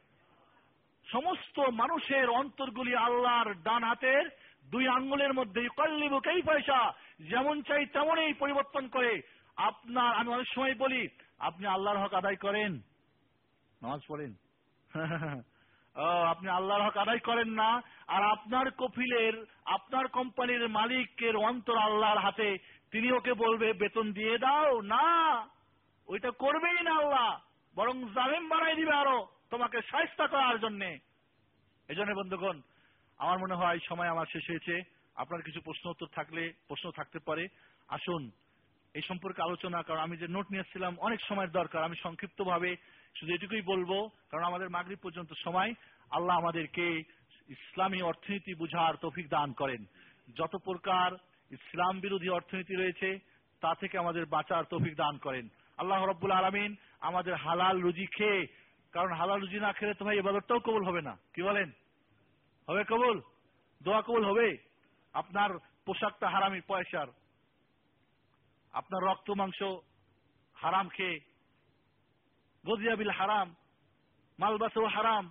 সমস্ত মানুষের অন্তরগুলি আল্লাহর ডান হাতের, দুই আঙ্গুলের মধ্যে কল্লিব কেই পয়সা যেমন চাই তেমনই পরিবর্তন করে। আপনার, আমি অনেক সময় বলি, আপনি আল্লাহর হক আদায় করেন। নামাজ পড়েন। <laughs> আপনি আল্লাহর হক আদায় করেন না, আর আপনার কফিলের, আপনার কোম্পানির মালিকের অন্তর আল্লাহর হাতে, তিনি ওকে বলবে, বেতন দিয়ে দাও, না, ওইটা করবেই না আল্লাহ, বরং জালেম বানাই দিবে আরও, তোমাকে সাহিস্তা করার জন্যে। এই জন্য বন্ধুগণ, আমার মনে হয় সময় আমার শেষ হয়েছে। আপনার কিছু প্রশ্ন উত্তর থাকলে, প্রশ্ন থাকতে পারে। আসুন, এই সম্পর্কে আলোচনা, কারণ আমি যে নোট নিয়েছিলাম অনেক সময়ের দরকার, আমি সংক্ষিপ্ত ভাবে শুধু এটুকুই বলব, কারণ আমাদের মাগরিব পর্যন্ত সময়। আল্লাহ আমাদেরকে ইসলামী অর্থনীতি বুঝার তৌফিক দান করেন। যত প্রকার ইসলাম বিরোধী অর্থনীতি রয়েছে, তা থেকে আমাদের বাঁচার তৌফিক দান করেন। আল্লাহ রব্বুল আলমিন আমাদের হালাল রুজি খেয়ে, কারণ হালাল রুজি না খেলে তো ভাই এবারটাও কবুল হবে না। কি বলেন? হবে কবুল? দোয়া কবুল হবে? আপনার পোশাকটা হারামি, পয়সার। আপনার রক্ত, মাংস হারাম খেয়ে গদিয়াবিল হারাম, মালবাসও হারাম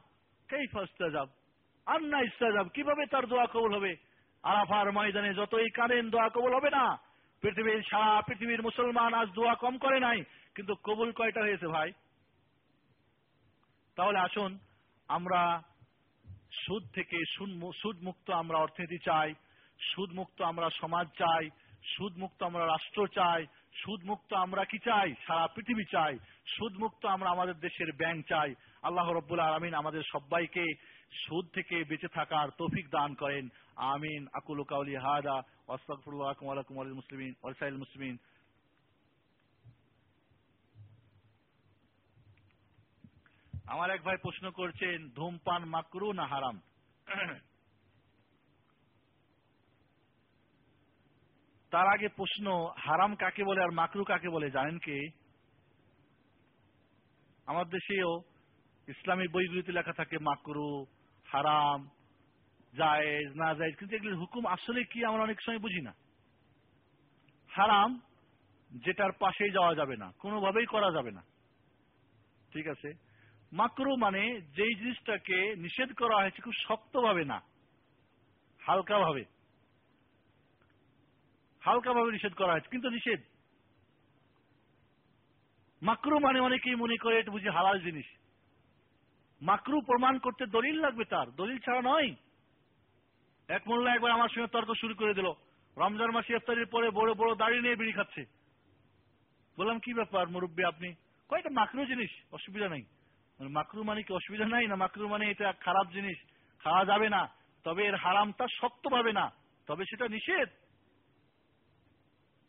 কেই ফাস্তাজাব আর না ইস্তাজাব, কীভাবে তার দোয়া কবুল হবে? আরাফার ময়দানে যতই কারেন দোয়া কবুল হবে না। পৃথিবীর সারা পৃথিবীর মুসলমান আজ দোয়া কম করে নাই, কিন্তু কবুল কয়টা হয়েছে ভাই? তাহলে আসুন, আমরা সুদ থেকে সুদ মুক্ত আমরা অর্থনীতি চাই সুদ মুক্ত আমরা সমাজ চাই সুদ মুক্ত আমরা রাষ্ট্র চাই সুদ মুক্ত আমরা কি চাই? সারা পৃথিবী চাই। সুদ মুক্ত আমরা আমাদের দেশের ব্যাংক চাই। আল্লাহ রব্বুল আলমিন আমাদের সবাইকে সুদ থেকে বেঁচে থাকার তৌফিক দান করেন। আমিন। আকুল কাউলি হাদা ওয়াস্তাগফিরুল্লাহ লাকুম ওয়া মুসলিমিন মুসলিমিন। আমার এক ভাই প্রশ্ন করছেন, ধূমপান মাকরু না হারাম? তার আগে প্রশ্ন, হারাম কাকে বলে আর মাকরু কাকে বলে জানেন কে? আমার দেশেও ইসলামী বইগুলিতে লেখা থাকে মাকরু, হারাম, জায়েজ না জায়েজ কিন্তু এগুলির হুকুম আসলে কি আমরা অনেক সময় বুঝি না। হারাম যেটার পাশেই যাওয়া যাবে না, কোনোভাবেই করা যাবে না। ঠিক আছে? মাকরু মানে যেই জিনিসটাকে নিষেধ করা হয়েছে খুব শক্তভাবে না, হালকাভাবে। হালকাভাবে নিষেধ করা হয়েছে, কিন্তু নিষেধ। মাকরু মানে অনেকেই মনে করে এটা বুঝি হালাল জিনিস। মাকরু প্রমাণ করতে দলিল লাগবে তার, দলিল ছাড়া নয়। এক মোল্লা একবার আমার সঙ্গে তর্ক শুরু করে দিল, রমজান মাসে ইফতারির পরে বড় বড় দাড়ি নিয়ে বিড়ি খাচ্ছে। বললাম, কি ব্যাপার মুরব্বী আপনি? কয়টা মাকরু জিনিস? অসুবিধা নেই। মাকরু মানে কি? অসুবিধা নাই না? মাকরু মানে এটা খারাপ জিনিস। খাওয়া যাবে না। তবে এর হারামটা শক্ত পাবে না। তবে সেটা নিষেধ।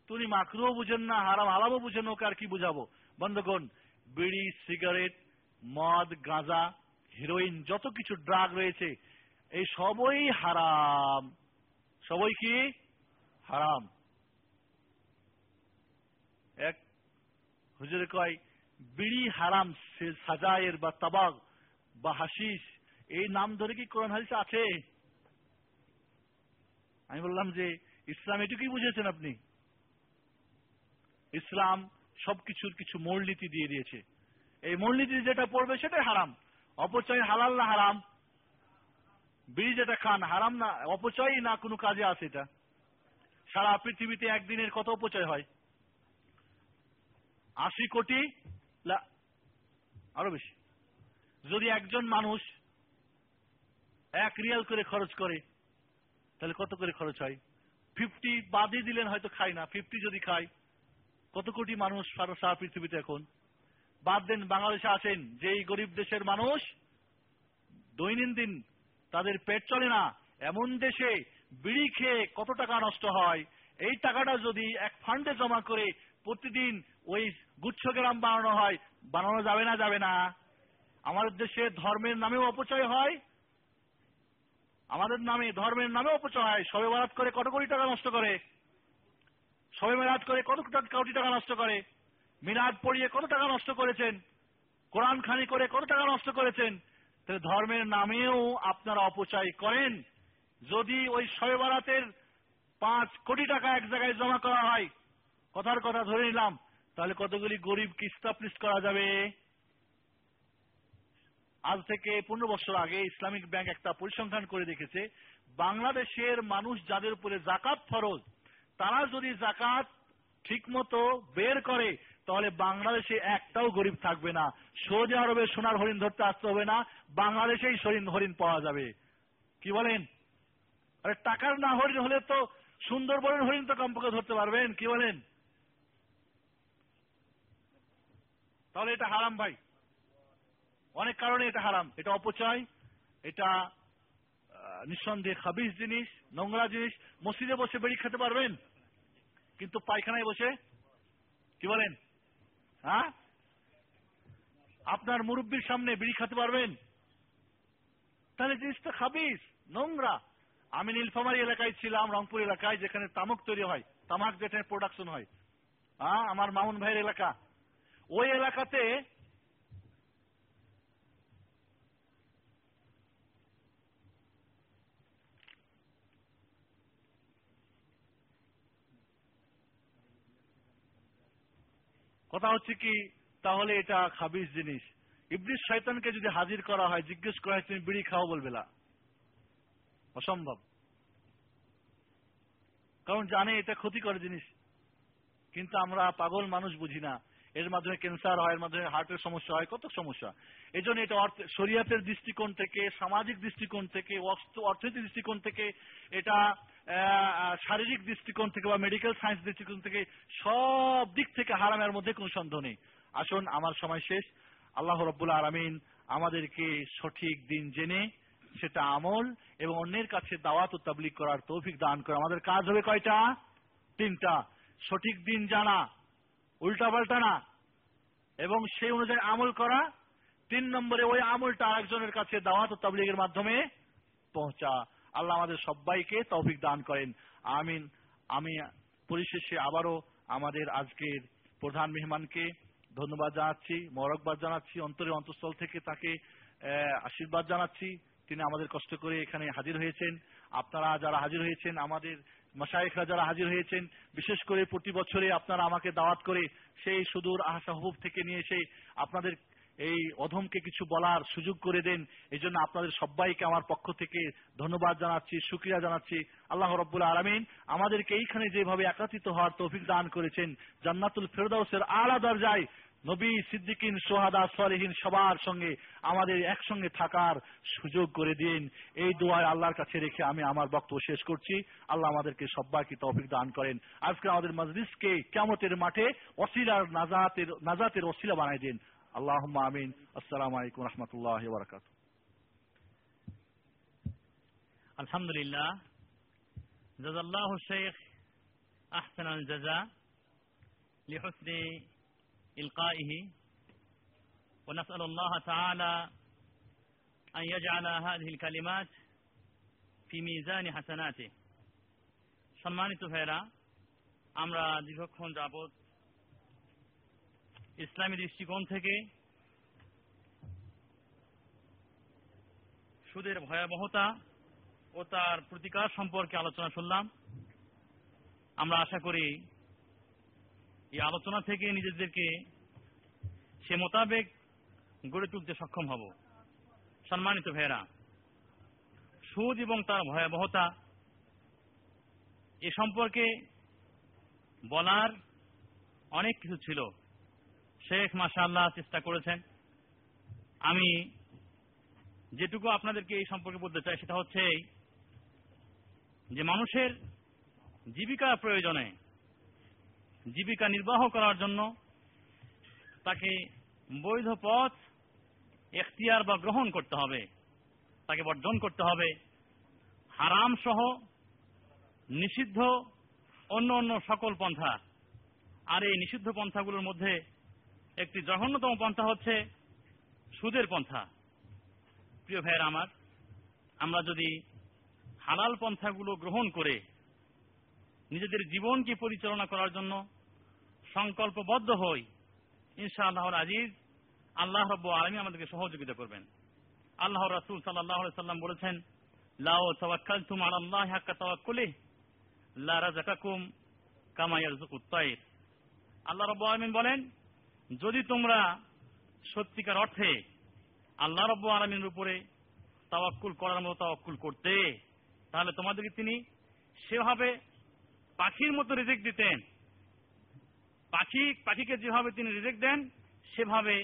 তুমি মাকরুও বুঝেন না, হারাম হারামও বুঝেন, ওকে আর কি বুঝাবো? বন্ধগণ, বিড়ি, সিগারেট, মদ, গাঁজা হিরোইন যত কিছু ড্রাগ রয়েছে, এই সবই হারাম। সবই কি? হারাম। এক হুজুরে কয়, বিড়ি হারাম সাজায়ের বা তাবাগ বা হাসিস এই নাম ধরে কি কোরআন হাদিস আছে? আমি বললাম যে, ইসলাম এটুকুই বুঝেছেন আপনি। ইসলাম সবকিছুর কিছু মূলনীতি দিয়ে দিয়েছে। এই মূলনীতি যেটা পড়বে সেটাই হারাম। অপচয় হালাল না হারাম? বিড়ি যেটা খান, হারাম না অপচয় না, কোনো কাজে আছে এটা। সারা পৃথিবীতে একদিনের কত অপচয় হয়? আশি কোটি? আরও বেশি। যদি একজন মানুষ এক রিয়াল করে খরচ করে, তাহলে কত করে খরচ হয়? ফিফটি বাদই দিলেন হয়তো খাই না, ফিফটি যদি খাই কত কোটি মানুষ সারা পৃথিবীতে এখন? বাদ দেন বাংলাদেশে আছেন যে এই গরিব দেশের মানুষ, দৈনন্দিন তাদের পেট চলে না, এমন দেশে বিড়ি খেয়ে কত টাকা নষ্ট হয়, এই টাকাটা যদি এক ফান্ডে জমা করে প্রতিদিন ওই গুচ্ছ গ্রাম বানানো হয়, বানানো যাবে না যাবে না? আমাদের দেশে ধর্মের নামেও অপচয় হয়, আমাদের নামে ধর্মের নামে অপচয় হয়, সবে বরাত করে কত কোটি টাকা নষ্ট করে? সবে মেরাত করে কত কোটি টাকা নষ্ট করে। মিলাদ পড়িয়ে কত টাকা নষ্ট করেছেন? কোরআন খানি করে কত টাকা নষ্ট করেছেন? তাহলে ধর্মের নামেও আপনারা অপচয় করেন। যদি ওই শবে বরাতের পাঁচ কোটি টাকা এক জায়গায় জমা করা হয়, কথার কথা ধরে নিলাম, তাহলে কতগুলি গরিব কি স্টাবলিশ করা যাবে? আজ থেকে পনেরো বছর আগে ইসলামিক ব্যাংক একটা পরিসংখ্যান করে দেখেছে, বাংলাদেশের মানুষ যাদের উপরে জাকাত ফরজ তারা যদি জাকাত ঠিকমতো বের করে, তাহলে বাংলাদেশে একটাও গরিব থাকবে না। সৌদি আরবে সোনার হরিণ ধরতে আসতে হবে না, বাংলাদেশেই হরিণ হরিণ পাওয়া যাবে। কি বলেন? আরে টাকার না হরিণ হলে তো সুন্দরবনের হরিণ তো কমপক্ষে ধরতে পারবেন, কি বলেন? তাহলে এটা হারাম ভাই। অনেক কারণে এটা হারাম। এটা অপচয়, এটা নিঃসন্দেহে খাবিজ জিনিস, নোংরা জিনিস, মসজিদে বসে বেড়ি খেতে পারবেন। কিন্তু পায়খানায় বসে কি বলেন? হ্যাঁ? আপনার মুরব্বীর সামনে বিড়ি খেতে পারবেন। তাহলে জিনিসটা খাবিজ, নোংরা। আমি নীলফামারী এলাকায় ছিলাম, রংপুর এলাকায়, যেখানে তামাক তৈরি হয়, তামাক যেখানে প্রোডাকশন হয়। হ্যাঁ? আমার মামুন ভাইয়ের এলাকা। ওই এলাকাতে কথা হচ্ছে কি, তাহলে এটা খাবিজ জিনিস। ইবলিস শয়তানকে যদি হাজির করা হয়, জিজ্ঞেস করা হয়, তুমি বিড়ি খাও বলবে না অসম্ভব। কারণ জানে এটা ক্ষতিকর জিনিস। কিন্তু আমরা পাগল মানুষ বুঝি না। এর মাধ্যমে ক্যান্সার হয়, এর মাধ্যমে হার্টের সমস্যা হয়, কত সমস্যা। এই জন্য এটা শরিয়াতের দৃষ্টিকোণ থেকে, সামাজিক দৃষ্টিকোণ থেকে, অর্থ- অর্থনৈতিক দৃষ্টিকোণ থেকে এটা শারীরিক দৃষ্টিকোণ থেকে বা মেডিকেল সায়েন্স দৃষ্টিকোণ থেকে সব দিক থেকে হারামের মধ্যে কোনো সন্দেহ নেই। আসুন, আমার সময় শেষ। আল্লাহ রব্বুল আলমিন আমাদেরকে সঠিক দিন জেনে, সেটা আমল এবং অন্যের কাছে দাওয়াত ও তাবলিক করার তৌফিক দান করে। আমাদের কাজ হবে কয়টা? তিনটা। সঠিক দিন জানা উল্টা পাল্টা না। এবং সেই অনুযায়ী আমল করা। তিন নম্বরে ওই আমলটা আরেকজনের কাছে দাওয়াত ও তাবলিগের মাধ্যমে পৌঁছা। আল্লাহ আমাদের সবাইকে তৌফিক দান করেন। আমিন। আমি পরিশেষে আবারও আমাদের আজকের প্রধান মেহমানকে ধন্যবাদ জানাচ্ছি মরকবাদ জানাচ্ছি, অন্তরে অন্তঃস্থল থেকে তাকে আশীর্বাদ জানাচ্ছি। তিনি আমাদের কষ্ট করে এখানে হাজির হয়েছেন। আপনারা যারা হাজির হয়েছেন, আমাদের মশায়েখরা যারা হাজির হয়েছেন, বিশেষ করে প্রতি বছরে আপনারা আমাকে দাওয়াত করে সেই সুদূর আহসাহুব থেকে নিয়ে এসে আপনাদের এই অধমকে কিছু বলার সুযোগ করে দেন। এই জন্য আপনাদের সবাইকে আমার পক্ষ থেকে ধন্যবাদ জানাচ্ছি সুক্রিয়া জানাচ্ছি। আল্লাহ রব্বুল আলমিন আমাদেরকে এইখানে যেভাবে একত্রিত হওয়ার তৌফিক দান করেছেন, জান্নাতুল ফেরদাউসের আলা দরজায় নবী সিদ্দিকিন, সোহাদা, সলেহীন সবার সঙ্গে আমাদের একসঙ্গে থাকার সুযোগ করে দিন। এই দোয়ায় আল্লাহর কাছে রেখে আমি আমার বক্তব্য শেষ করছি। আল্লাহ আমাদেরকে সবাইকে তৌফিক দান করেন। আজকে আমাদের মজলিসকে কেমতের মাঠে অসিলার নাজাতের নাজাতের অসিলা বানাই দিন। আল্লাহ আমিন আসসালামু আলাইকুম রহমতুল্লাহ বারকাত আলহামদুলিল্লাহ জাজাল্লাহ শেখ আহসান আল জাজা لحسن إلقائه ونسأل الله تعالى أن يجعل هذه الكلمات في ميزان حسناته সম্মানিত ভাইরা আমরা দীর্ঘক্ষণ যাবৎ ইসলামী দৃষ্টিকোণ থেকে সুদের ভয়াবহতা ও তার প্রতিকার সম্পর্কে আলোচনা শুনলাম। আমরা আশা করি এই আলোচনা থেকে নিজেদেরকে সে মোতাবেক গড়ে তুলতে সক্ষম হব। সম্মানিত ভাইয়েরা, সুদ এবং তার ভয়াবহতা এ সম্পর্কে বলার অনেক কিছু ছিল। শেখ মাশাআল্লাহ চেষ্টা করেছেন। আমি যেটুকু আপনাদেরকে এই সম্পর্কে বলতে চাই, সেটা হচ্ছে যে মানুষের জীবিকার প্রয়োজনে জীবিকা নির্বাহ করার জন্য তাকে বৈধ পথ এখতিয়ার বা গ্রহণ করতে হবে, তাকে বর্জন করতে হবে। হারাম সহ নিষিদ্ধ অন্য অন্য সকল পন্থা। আর এই নিষিদ্ধ পন্থাগুলোর মধ্যে একটি জঘন্যতম পন্থা হচ্ছে সুদের পন্থা। প্রিয় ভাইয়ের আমার, আমরা যদি হালাল পন্থাগুলো গ্রহণ করে নিজেদের জীবনকে পরিচালনা করার জন্য সংকল্পবদ্ধ হই, ইনশাআল্লাহ আজিজ, আল্লাহ রব্বু আলমী আমাদেরকে সহযোগিতা করবেন। আল্লাহ রাসুল সাল্লাহ সাল্লাম বলেছেন লাও তাওয়াক্কাল তুম আল্লাহ হাক্কা তাওয়াক্কুলি লা রাজাকাকুম কামা ইয়ারযুকুত তাইর। আল্লাহ রব্বু আলমিন বলেন যদি তোমরা সত্যিকার অর্থে আল্লাহ রব্বু আলমিনের উপরে তাওয়াক্কুল করার মতো তাওয়াক্কুল করতে, তাহলে তোমাদেরকে তিনি সেভাবে পাখির মতো রিজেক্ট দিতেন। পাখি, পাখিকে যেভাবে তিনি রিজেক্ট দেন, সেভাবে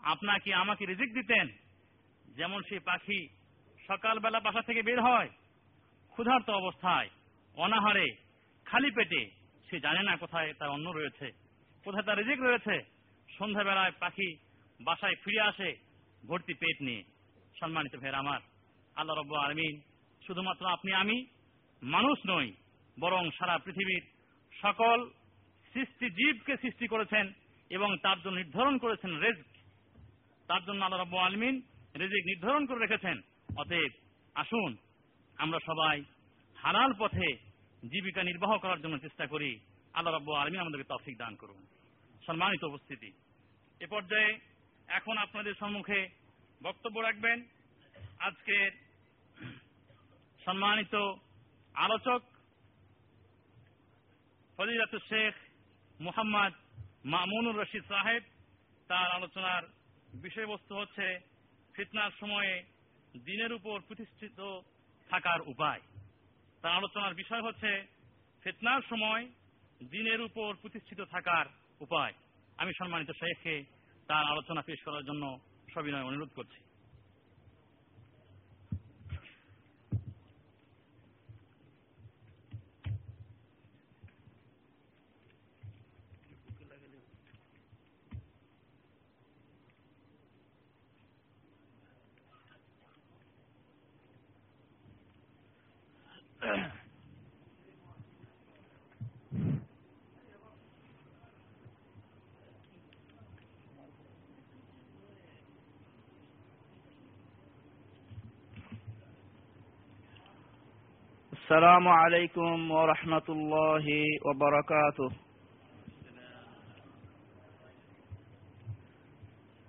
আপনাকে, আমাকে রিজেক্ট দিতেন। যেমন সেই পাখি সকালবেলা বাসা থেকে বের হয়, ক্ষুধার্ত অবস্থায়, অনাহারে, খালি পেটে, সে জানে না কোথায় তার অন্ন রয়েছে, কোথায় তার রিজিক রয়েছে। সন্ধ্যাবেলায় পাখি বাসায় ফিরে আসে, ভর্তি পেট নিয়ে। সম্মানিত ভাইয়ের আমার, আল্লাহ রব্ব আলমিন শুধুমাত্র আপনি আমি মানুষ নই, বরং সারা পৃথিবীর সকল সৃষ্টি জীবকে সৃষ্টি করেছেন এবং তার জন্য নির্ধারণ করেছেন রেজক। তার জন্য আল্লাহ রব্বু আলমিন রেজিক নির্ধারণ করে রেখেছেন। অতএব আসুন, আমরা সবাই হালাল পথে জীবিকা নির্বাহ করার জন্য চেষ্টা করি। আল্লাহ রব্বু আলমিন আমাদেরকে তফিক দান করুন। সম্মানিত উপস্থিতি। এ পর্যায়ে এখন আপনাদের সম্মুখে বক্তব্য রাখবেন আজকের সম্মানিত আলোচক ফজিলাতুল শেখ মুহাম্মদ মামুনুর রশিদ সাহেব। তার আলোচনার বিষয়বস্তু হচ্ছে ফিতনার সময়ে দিনের উপর প্রতিষ্ঠিত থাকার উপায়। তার আলোচনার বিষয় হচ্ছে ফিতনার সময় দিনের উপর প্রতিষ্ঠিত থাকার উপায়। আমি সম্মানিত শেখকে তার আলোচনা পেশ করার জন্য সবিনয় অনুরোধ করছি। السلام عليكم ورحمة الله وبركاته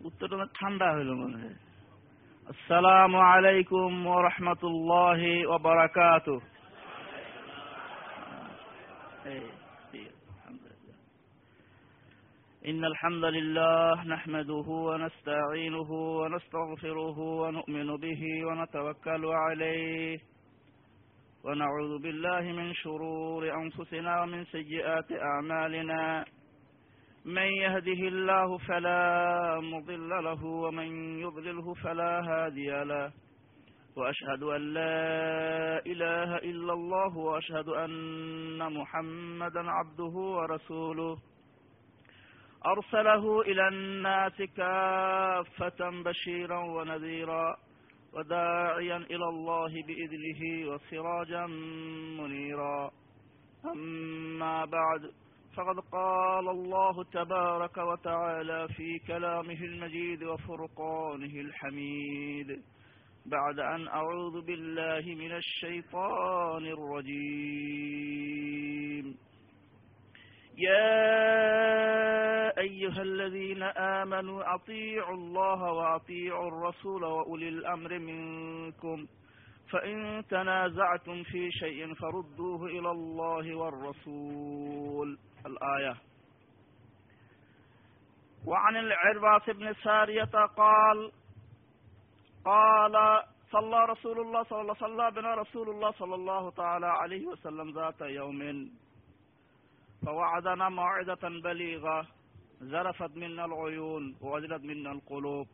উত্তরটা অনেক ঠান্ডা হইল মনে হয় আসসালামু আলাইকুম ওয়া রাহমাতুল্লাহি ওয়া বারাকাতুহু এই, ঠিক আছে, আলহামদুলিল্লাহ। إن الحمد لله نحمده ونستعينه ونستغفره ونؤمن به ونتوكل عليه ونعوذ بالله من شرور أنفسنا ومن سيئات أعمالنا. من يهده الله فلا مضل له ومن يضلله فلا هادي له. وأشهد أن لا إله إلا الله وأشهد أن محمدا عبده ورسوله. أرسله إلى الناس كافة بشيرا ونذيرا. وداعيا إلى الله بإذنه وسراجا منيرا. أما بعد فقد قال الله تبارك وتعالى في كلامه المجيد وفرقانه الحميد. بعد أن أعوذ بالله من الشيطان الرجيم. يا أيها الذين آمنوا أطيعوا الله وأطيعوا الرسول وأولي الأمر منكم. فإن تنازعتم في شيء فردوه إلى الله والرسول. الآية. وعن العرباس بن سارية قال قال صلى رسول الله صلى الله صلى بنا رسول الله صلى الله تعالى عليه وسلم ذات يوم. فوعدنا موعظة بليغة زرفت منا العيون ووجلت منا القلوب.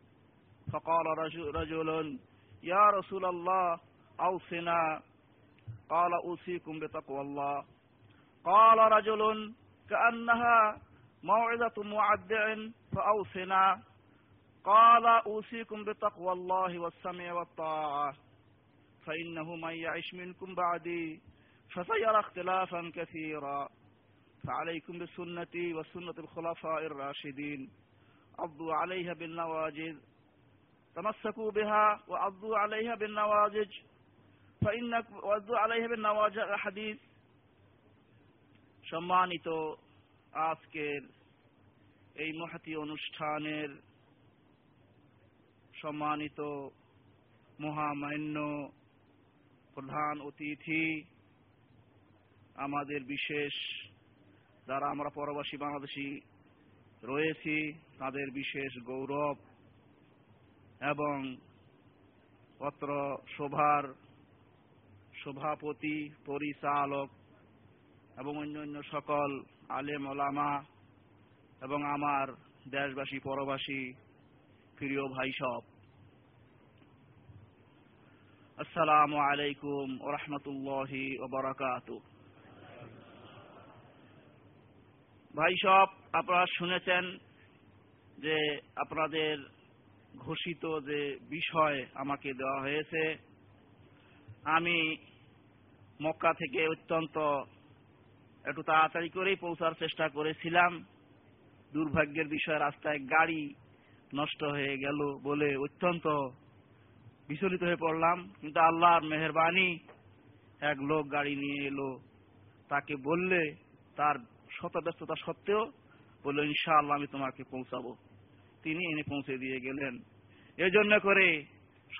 فقال رجل, رجل يا رسول الله أوصنا. قال أوصيكم بتقوى الله. قال رجل كأنها موعظة معدع فأوصنا. قال أوصيكم بتقوى الله والسمع والطاعة فإنه من يعش منكم بعدي فسيرى اختلافا كثيرا. فعليكم بسنتي وسنة الخلفاء الراشدين عضوا عليها بالنواجذ تمسكوا بها وعضوا عليها بالنواجج فإنك وعضوا عليها بالنواجذ الحديث সম্মানিত আজকের এই মহতি অনুষ্ঠানের সম্মানিত মহামান্য প্রধান অতিথি আমাদের বিশেষ যারা আমরা পরবাসী বাংলাদেশি রয়েছি, তাদের বিশেষ গৌরব এবং পত্র সভার সভাপতি পরিচালক এবং অন্যান্য সকল আলেম ওলামা এবং আমার দেশবাসী, পরবাসী, প্রিয় ভাই সব। আসসালামু আলাইকুম ওরহমতুল্লাহি ওবরাকাত ভাই সব আপনারা শুনেছেন যে আপনাদের ঘোষিত যে বিষয় আমাকে দেওয়া হয়েছে, আমি মক্কা থেকে অত্যন্ত একটু তাড়াতাড়ি করেই পৌঁছার চেষ্টা করেছিলাম। দুর্ভাগ্যের বিষয়, রাস্তায় গাড়ি নষ্ট হয়ে গেল বলে অত্যন্ত বিচলিত হয়ে পড়লাম। কিন্তু আল্লাহর মেহরবানি, এক লোক গাড়ি নিয়ে এলো। তাকে বললে, তার শত ব্যস্ততা সত্ত্বেও বলল, ইনশাআল্লাহ আমি তোমাকে পৌঁছাবো। তিনি এনে পৌঁছে দিয়ে গেলেন। এজন্য করে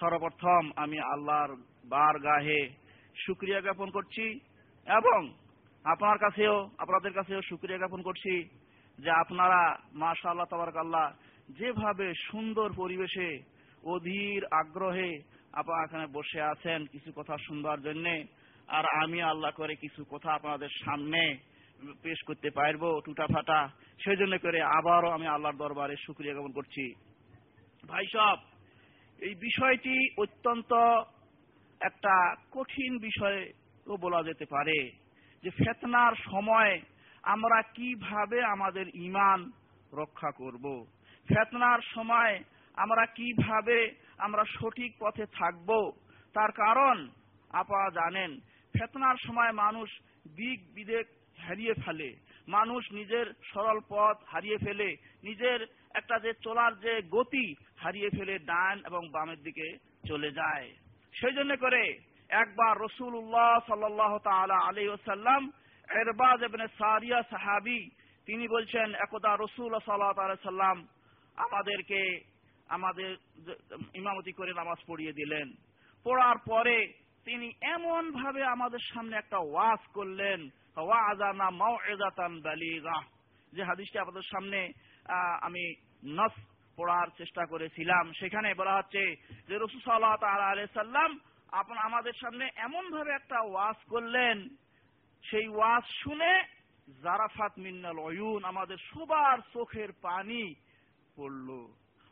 সর্বপ্রথম আমি আল্লাহর বার গাহে শুক্রিয়া জ্ঞাপন করছি এবং আপনার কাছেও, আপনাদের কাছেও শুক্রিয়া জ্ঞাপন করছি যে আপনারা মাশা আল্লাহ তাবারক আল্লাহ যেভাবে সুন্দর পরিবেশে, অধীর আগ্রহে আপনারা এখানে বসে আছেন, কিছু কথা শুনবার জন্যে, আর আমি আল্লাহ করে কিছু কথা আপনাদের সামনে পেশ করতে পারব টুটা ফাটা। সেই জন্য করে আবারও আমি আল্লাহর দরবারে শুক্রিয়া জ্ঞাপন করছি। ভাই সব, এই বিষয়টি অত্যন্ত একটা কঠিন বিষয় বলা যেতে পারে যে ফেতনার সময় আমরা কীভাবে আমাদের ইমান রক্ষা করব। ফেতনার সময় আমরা কীভাবে আমরা সঠিক পথে থাকব, তার কারণ আপা জানেন, ফেতনার সময় মানুষ দিক বিবেক হারিয়ে ফেলে। মানুষ নিজের সরল পথ হারিয়ে ফেলে, নিজের একটা যে চলার যে গতি হারিয়ে ফেলে ডান এবং বামের দিকে চলে যায়। সেই জন্য করে একবার রসুল্লাহ সাল্লাহ তালা আলী ওসাল্লাম এরবাজ এবনে সারিয়া সাহাবি, তিনি বলছেন, একদা রসুল সাল্লাহ সাল্লাম আমাদেরকে, আমাদের ইমামতি করে নামাজ পড়িয়ে দিলেন। পড়ার পরে তিনি এমন ভাবে আমাদের সামনে একটা ওয়াজ করলেন ওয়াজানা মাউএজাতান বালিগা। যে হাদিসটি আপনাদের সামনে আমি নস পড়ার চেষ্টা করেছিলাম। সেখানে বলা হচ্ছে যে রসুল সাল্লাহ তাআলা আলাইহি সাল্লাম আপন, আমাদের সামনে এমন ভাবে একটা ওয়াজ করলেন। সেই ওয়াজ শুনে জারাফাত মিন্নাল অয়ুন আমাদের সবার চোখের পানি পড়ল।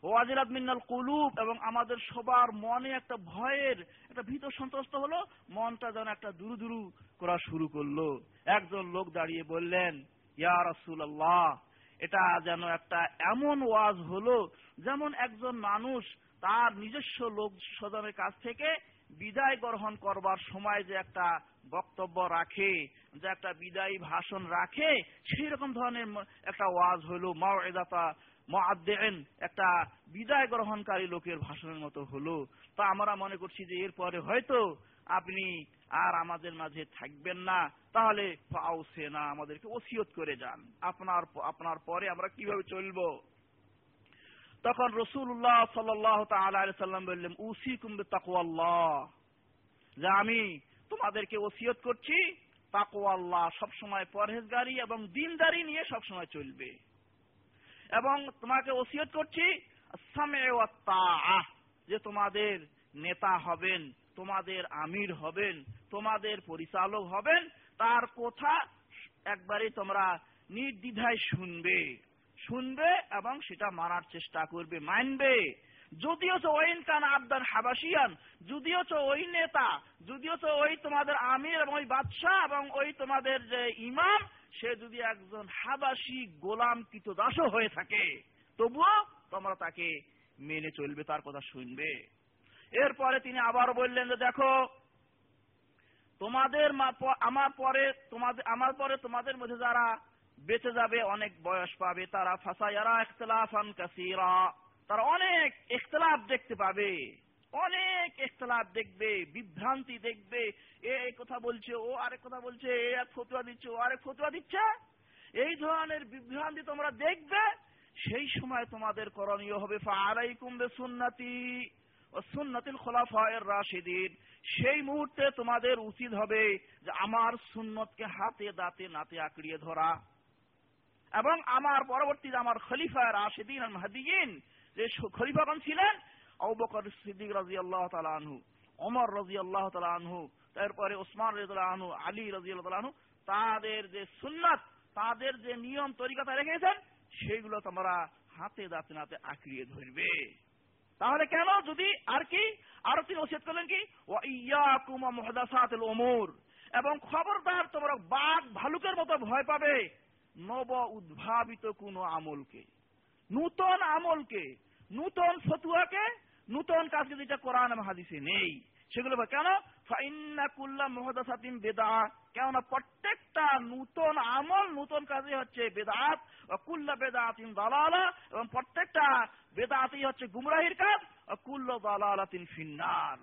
এবং আমাদের সবার মনে একটা ভয়ের, একটা ভীত সন্ত্রস্ত হলো, মনটা যেন একটা দুরু দুরু করা শুরু করল। একজন লোক দাঁড়িয়ে বললেন রাসূলুল্লাহ, এটা যেন একটা এমন ওয়াজ হলো যেমন একজন মানুষ তার নিজস্ব লোক স্বজনের কাছ থেকে বিদায় গ্রহণ করবার সময় যে একটা বক্তব্য রাখে, যে একটা বিদায়ী ভাষণ রাখে সেই রকম ধরনের একটা ওয়াজ হলো, মাওয়েদাতা মুআদ্দিন একটা বিদায় গ্রহণকারী লোকের ভাষণের মতো হলো। তা আমরা মনে করছি যে এরপরে হয়তো আপনি আর আমাদের মাঝে থাকবেন না। তাহলে না আমাদেরকে ওসিয়ত করে যান। আপনার আপনার পরে আমরা কীভাবে চলবো? তখন রসুল্লাহ সাল্লাম বললেন উসি কুম্বে তাকুয়াল্লাহ যে আমি তোমাদেরকে ওসিয়ত করছি, তাকুয়াল্লাহ সবসময় পরহেজগারি এবং দিনদারি নিয়ে সবসময় চলবে। এবং তোমাকে ওসিয়ত করছি যে তোমাদের নেতা হবেন, তোমাদের আমির হবেন, তোমাদের পরিচালক হবেন, তার কথা একবারে তোমরা নির্দ্বিধায় শুনবে। শুনবে এবং সেটা মানার চেষ্টা করবে, মানবে। যদিও তো ওইন কান আবদান হাবাসিয়ান যদিও তো ওই নেতা, যদিও তো ওই তোমাদের আমির এবং ওই বাদশাহ এবং ওই তোমাদের যে ইমাম সে যদি একজন হাবাসি গোলাম দাসও হয়ে থাকে, তবুও তোমরা তাকে মেনে চলবে, তার কথা শুনবে। এরপরে তিনি আবার বললেন যে, দেখো, তোমাদের আমার পরে তোমাদের, আমার পরে তোমাদের মধ্যে যারা বেঁচে যাবে, অনেক বয়স পাবে, তারা ফাসায়ারা ইখতিলাফান কাসীরা, তারা অনেক ইখতিলাফ দেখতে পাবে। অনেক ইখতিলাফ দেখবে, বিভ্রান্তি দেখবে। এ কথা বলছে, ও আরেক কথা বলছে, এ এক ফতোয়া দিচ্ছে, ও আরেক ফতোয়া দিচ্ছে। এই ধরনের বিভ্রান্তি তোমরা দেখবে, সেই সময় তোমাদের করণীয় হবে, ফাআলাইকুম বিসুন্নতি ও সুন্নাতিল খোলাফায়ের রাশিদিন। সেই মুহূর্তে তোমাদের উচিত হবে যে আমার সুন্নতকে হাতে, দাঁতে, নাতে আঁকড়িয়ে ধরা। এবং আমার পরবর্তীতে আমার খলিফা রাশিদিন মাহদিয়িন যে খলিফাগণ ছিলেন সিদ্দিক রাদিয়াল্লাহু তাআলা আনহু, ওমর রাদিয়াল্লাহু তাআলা আনহু, তারপরে ওসমান রাদিয়াল্লাহু আনহু, আলী রাদিয়াল্লাহু তাআলা আনহু, তাদের যে সুন্নাত, তাদের যে নিয়ম রেখেছেন সেগুলো তোমরা হাতে দাঁতে নাতে আঁকড়িয়ে ধরবে। তাহলে কেন? যদি আর কি? আরও তিনি ওসিয়ত করলেন কি? ওয়া মুহদাসাতিল উমুর। এবং খবরদার তোমরা বাঘ ভালুকের মতো ভয় পাবে। নব উদ্ভাবিত কোন আমলকে। নূতন আমলকে, নূতন ফতুয়াকে নূতন কাজকে যেটা কোরআন এবং হাদিসে নেই? সেগুলো কেন? ফাইন্না কুল্লা মুহদাসাতিন বেদা প্রত্যেকটা নূতন আমল, নূতন কাজে হচ্ছে বেদাত কুল্লা বেদাতিন দালালা। এবং প্রত্যেকটা বেদাতই হচ্ছে গুমরাহির কাজ। কুল্লা দালালাতিন ফিন্নার।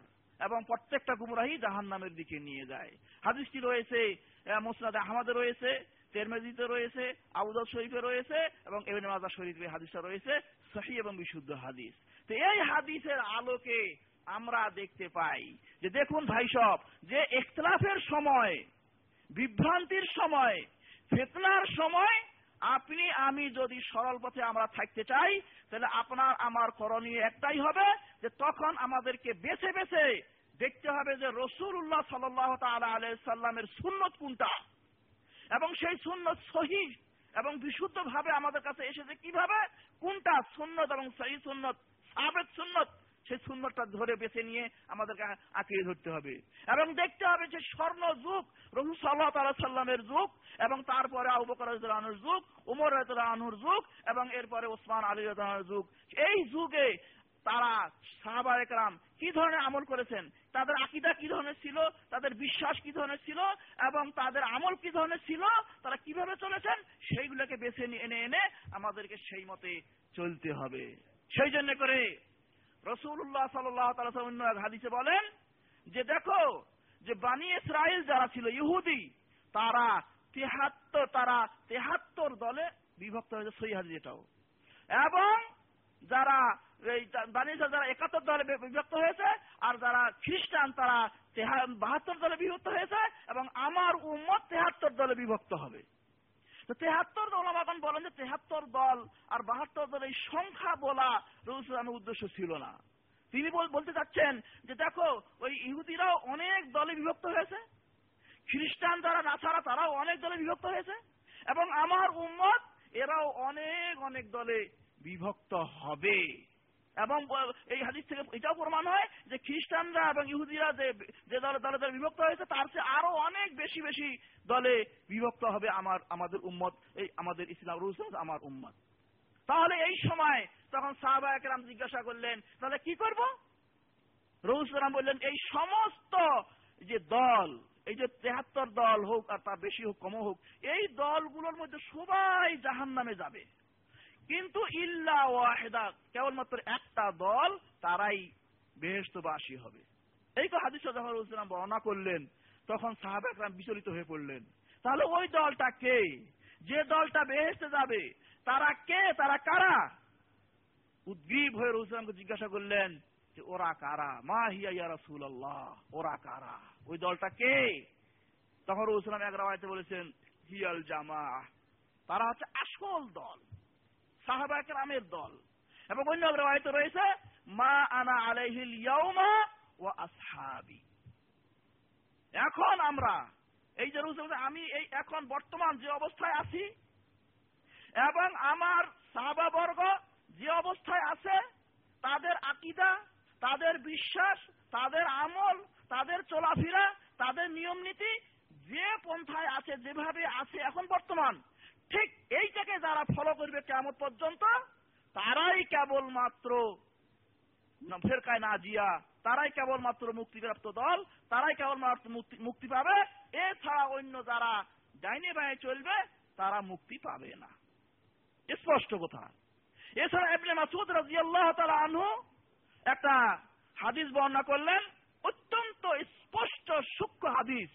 এবং প্রত্যেকটা গুমরাহি জাহান্নামের দিকে নিয়ে যায়। হাদিসটি রয়েছে মুসনাদ আহমদে রয়েছে, তেরমেজিতে রয়েছে আবুদাউদ শরীফে রয়েছে এবং এবেন মাজা শরীফে হাদিসটা রয়েছে। সহি এবং বিশুদ্ধ হাদিস। এই হাদিসের আলোকে আমরা দেখতে পাই যে দেখুন ভাই সব, যে ইখতলাফের সময়, বিভ্রান্তির সময়, ফেতনার সময় আপনি, আমি যদি সরল পথে আমরা থাকতে চাই, তাহলে আপনার, আমার করণীয় একটাই হবে যে তখন আমাদেরকে বেছে বেছে দেখতে হবে যে রসুল্লাহ সাল্লাহ তালা আলাইসাল্লামের সুন্নত কোনটা। এবং সেই সুন্নত সহি এবং বিশুদ্ধ ভাবে আমাদের কাছে এসেছে কীভাবে? কোনটা? সুন্নত এবং সহি সুন্নত। সাবেক সুন্নত, সেই সুন্নতটা ধরে বেছে নিয়ে আমাদেরকে আঁকড়িয়ে ধরতে হবে। এবং দেখতে হবে যে স্বর্ণ যুগ, রসুল সাল্লাহ তালা সাল্লামের যুগ, এবং তারপরে আবু বকর রাজুর যুগ, উমর রাজুর যুগ, এবং এরপরে ওসমান আলী রাজুর যুগ। এই যুগে তারা সাহাবা একরাম কি ধরনের আমল করেছেন? তাদের আকিদা কি ধরনের ছিল? তাদের বিশ্বাস কি ধরনের ছিল? এবং তাদের আমল কি ধরনের ছিল? তারা কীভাবে চলেছেন? সেইগুলোকে বেছে এনে এনে আমাদেরকে সেই মতে চলতে হবে। সেই জন্য করে রসুল্লাহ সাল্লাহ অন্য এক হাদিসে বলেন যে দেখো যে বানি ইসরায়েল যারা ছিল, ইহুদি, তারা তেহাত্তর তারা তেহাত্তর দলে বিভক্ত হয়েছে সই হাদিস এটাও এবং যারা এই বানি ইসরায়েল যারা একাত্তর দলে বিভক্ত হয়েছে, আর যারা খ্রিস্টান তারা বাহাত্তর দলে বিভক্ত হয়েছে, এবং আমার উম্মত তেহাত্তর দলে বিভক্ত হবে। তেহাত্তর দল বলেন যে তেহাত্তর দল আর বাহাত্তর দল এই সংখ্যা বলা রসুলামের উদ্দেশ্য ছিল না। তিনি বলতে চাচ্ছেন যে দেখো, ওই ইহুদিরাও অনেক দলে বিভক্ত হয়েছে, খ্রিস্টান যারা নাছাড়া তারাও অনেক দলে বিভক্ত হয়েছে, এবং আমার উম্মত এরাও অনেক অনেক দলে বিভক্ত হবে। এবং এই হাদিস থেকে এটাও প্রমাণ হয় যে খ্রিস্টানরা এবং ইহুদিরা যে দলে দলে দলে বিভক্ত হয়েছে, তার চেয়ে আরও অনেক বেশি বেশি দলে বিভক্ত হবে আমার, আমাদের উম্মত, এই আমাদের ইসলাম রুসুল আমার উম্মত। তাহলে এই সময় তখন সাহাবা একরাম জিজ্ঞাসা করলেন, তাহলে কি করব? রৌসলাম বললেন, এই সমস্ত যে দল, এই যে তেহাত্তর দল হোক আর তার বেশি হোক, কম হোক, এই দলগুলোর মধ্যে সবাই জাহান নামে যাবে। কিন্তু ইল্লা ওয়াহেদা, কেবলমাত্র একটা দল, তারাই বেহেস্তবাসী হবে। এই তো হাদিস যখন রসুলাম বর্ণনা করলেন, তখন সাহাবা একরাম বিচলিত হয়ে পড়লেন। তাহলে ওই দলটা কে? যে দলটা বেহেস্তে যাবে, তারা কে? তারা কারা? উদ্গ্রীব হয়ে রসুলামকে জিজ্ঞাসা করলেন যে, ওরা কারা? মা হিয়া ইয়া রাসূল আল্লাহ ওরা কারা? ওই দলটা কে? তখন রসুলাম এক রাওয়ায়তে বলেছেন, হিয়াল জামা তারা হচ্ছে আসল দল। দল। এবং অন্য রাওয়ায়তে রয়েছে, মা আনা আলাইহিল ইয়াউমা ওয়া আসহাবি। এখন আমরা এই আমি এই এখন বর্তমান যে অবস্থায় আছি, এবং আমার সাহাবাবর্গ যে অবস্থায় আছে, তাদের আকিদা, তাদের বিশ্বাস, তাদের আমল, তাদের চলাফেরা, তাদের নিয়ম নীতি যে পন্থায় আছে, যেভাবে আছে এখন বর্তমান ঠিক এইটাকে যারা ফলো করবে কেমন পর্যন্ত, তারাই কেবলমাত্র ফেরকায় নাজিয়া তারাই কেবলমাত্র মুক্তিপ্রাপ্ত দল, তারাই কেবলমাত্র মুক্তি পাবে। এছাড়া অন্য যারা ডাইনে বায়ে চলবে, তারা মুক্তি পাবে না। স্পষ্ট কথা। এছাড়া মাসুদ তাআলা আনহু একটা হাদিস বর্ণনা করলেন, অত্যন্ত স্পষ্ট, সূক্ষ্ম হাদিস।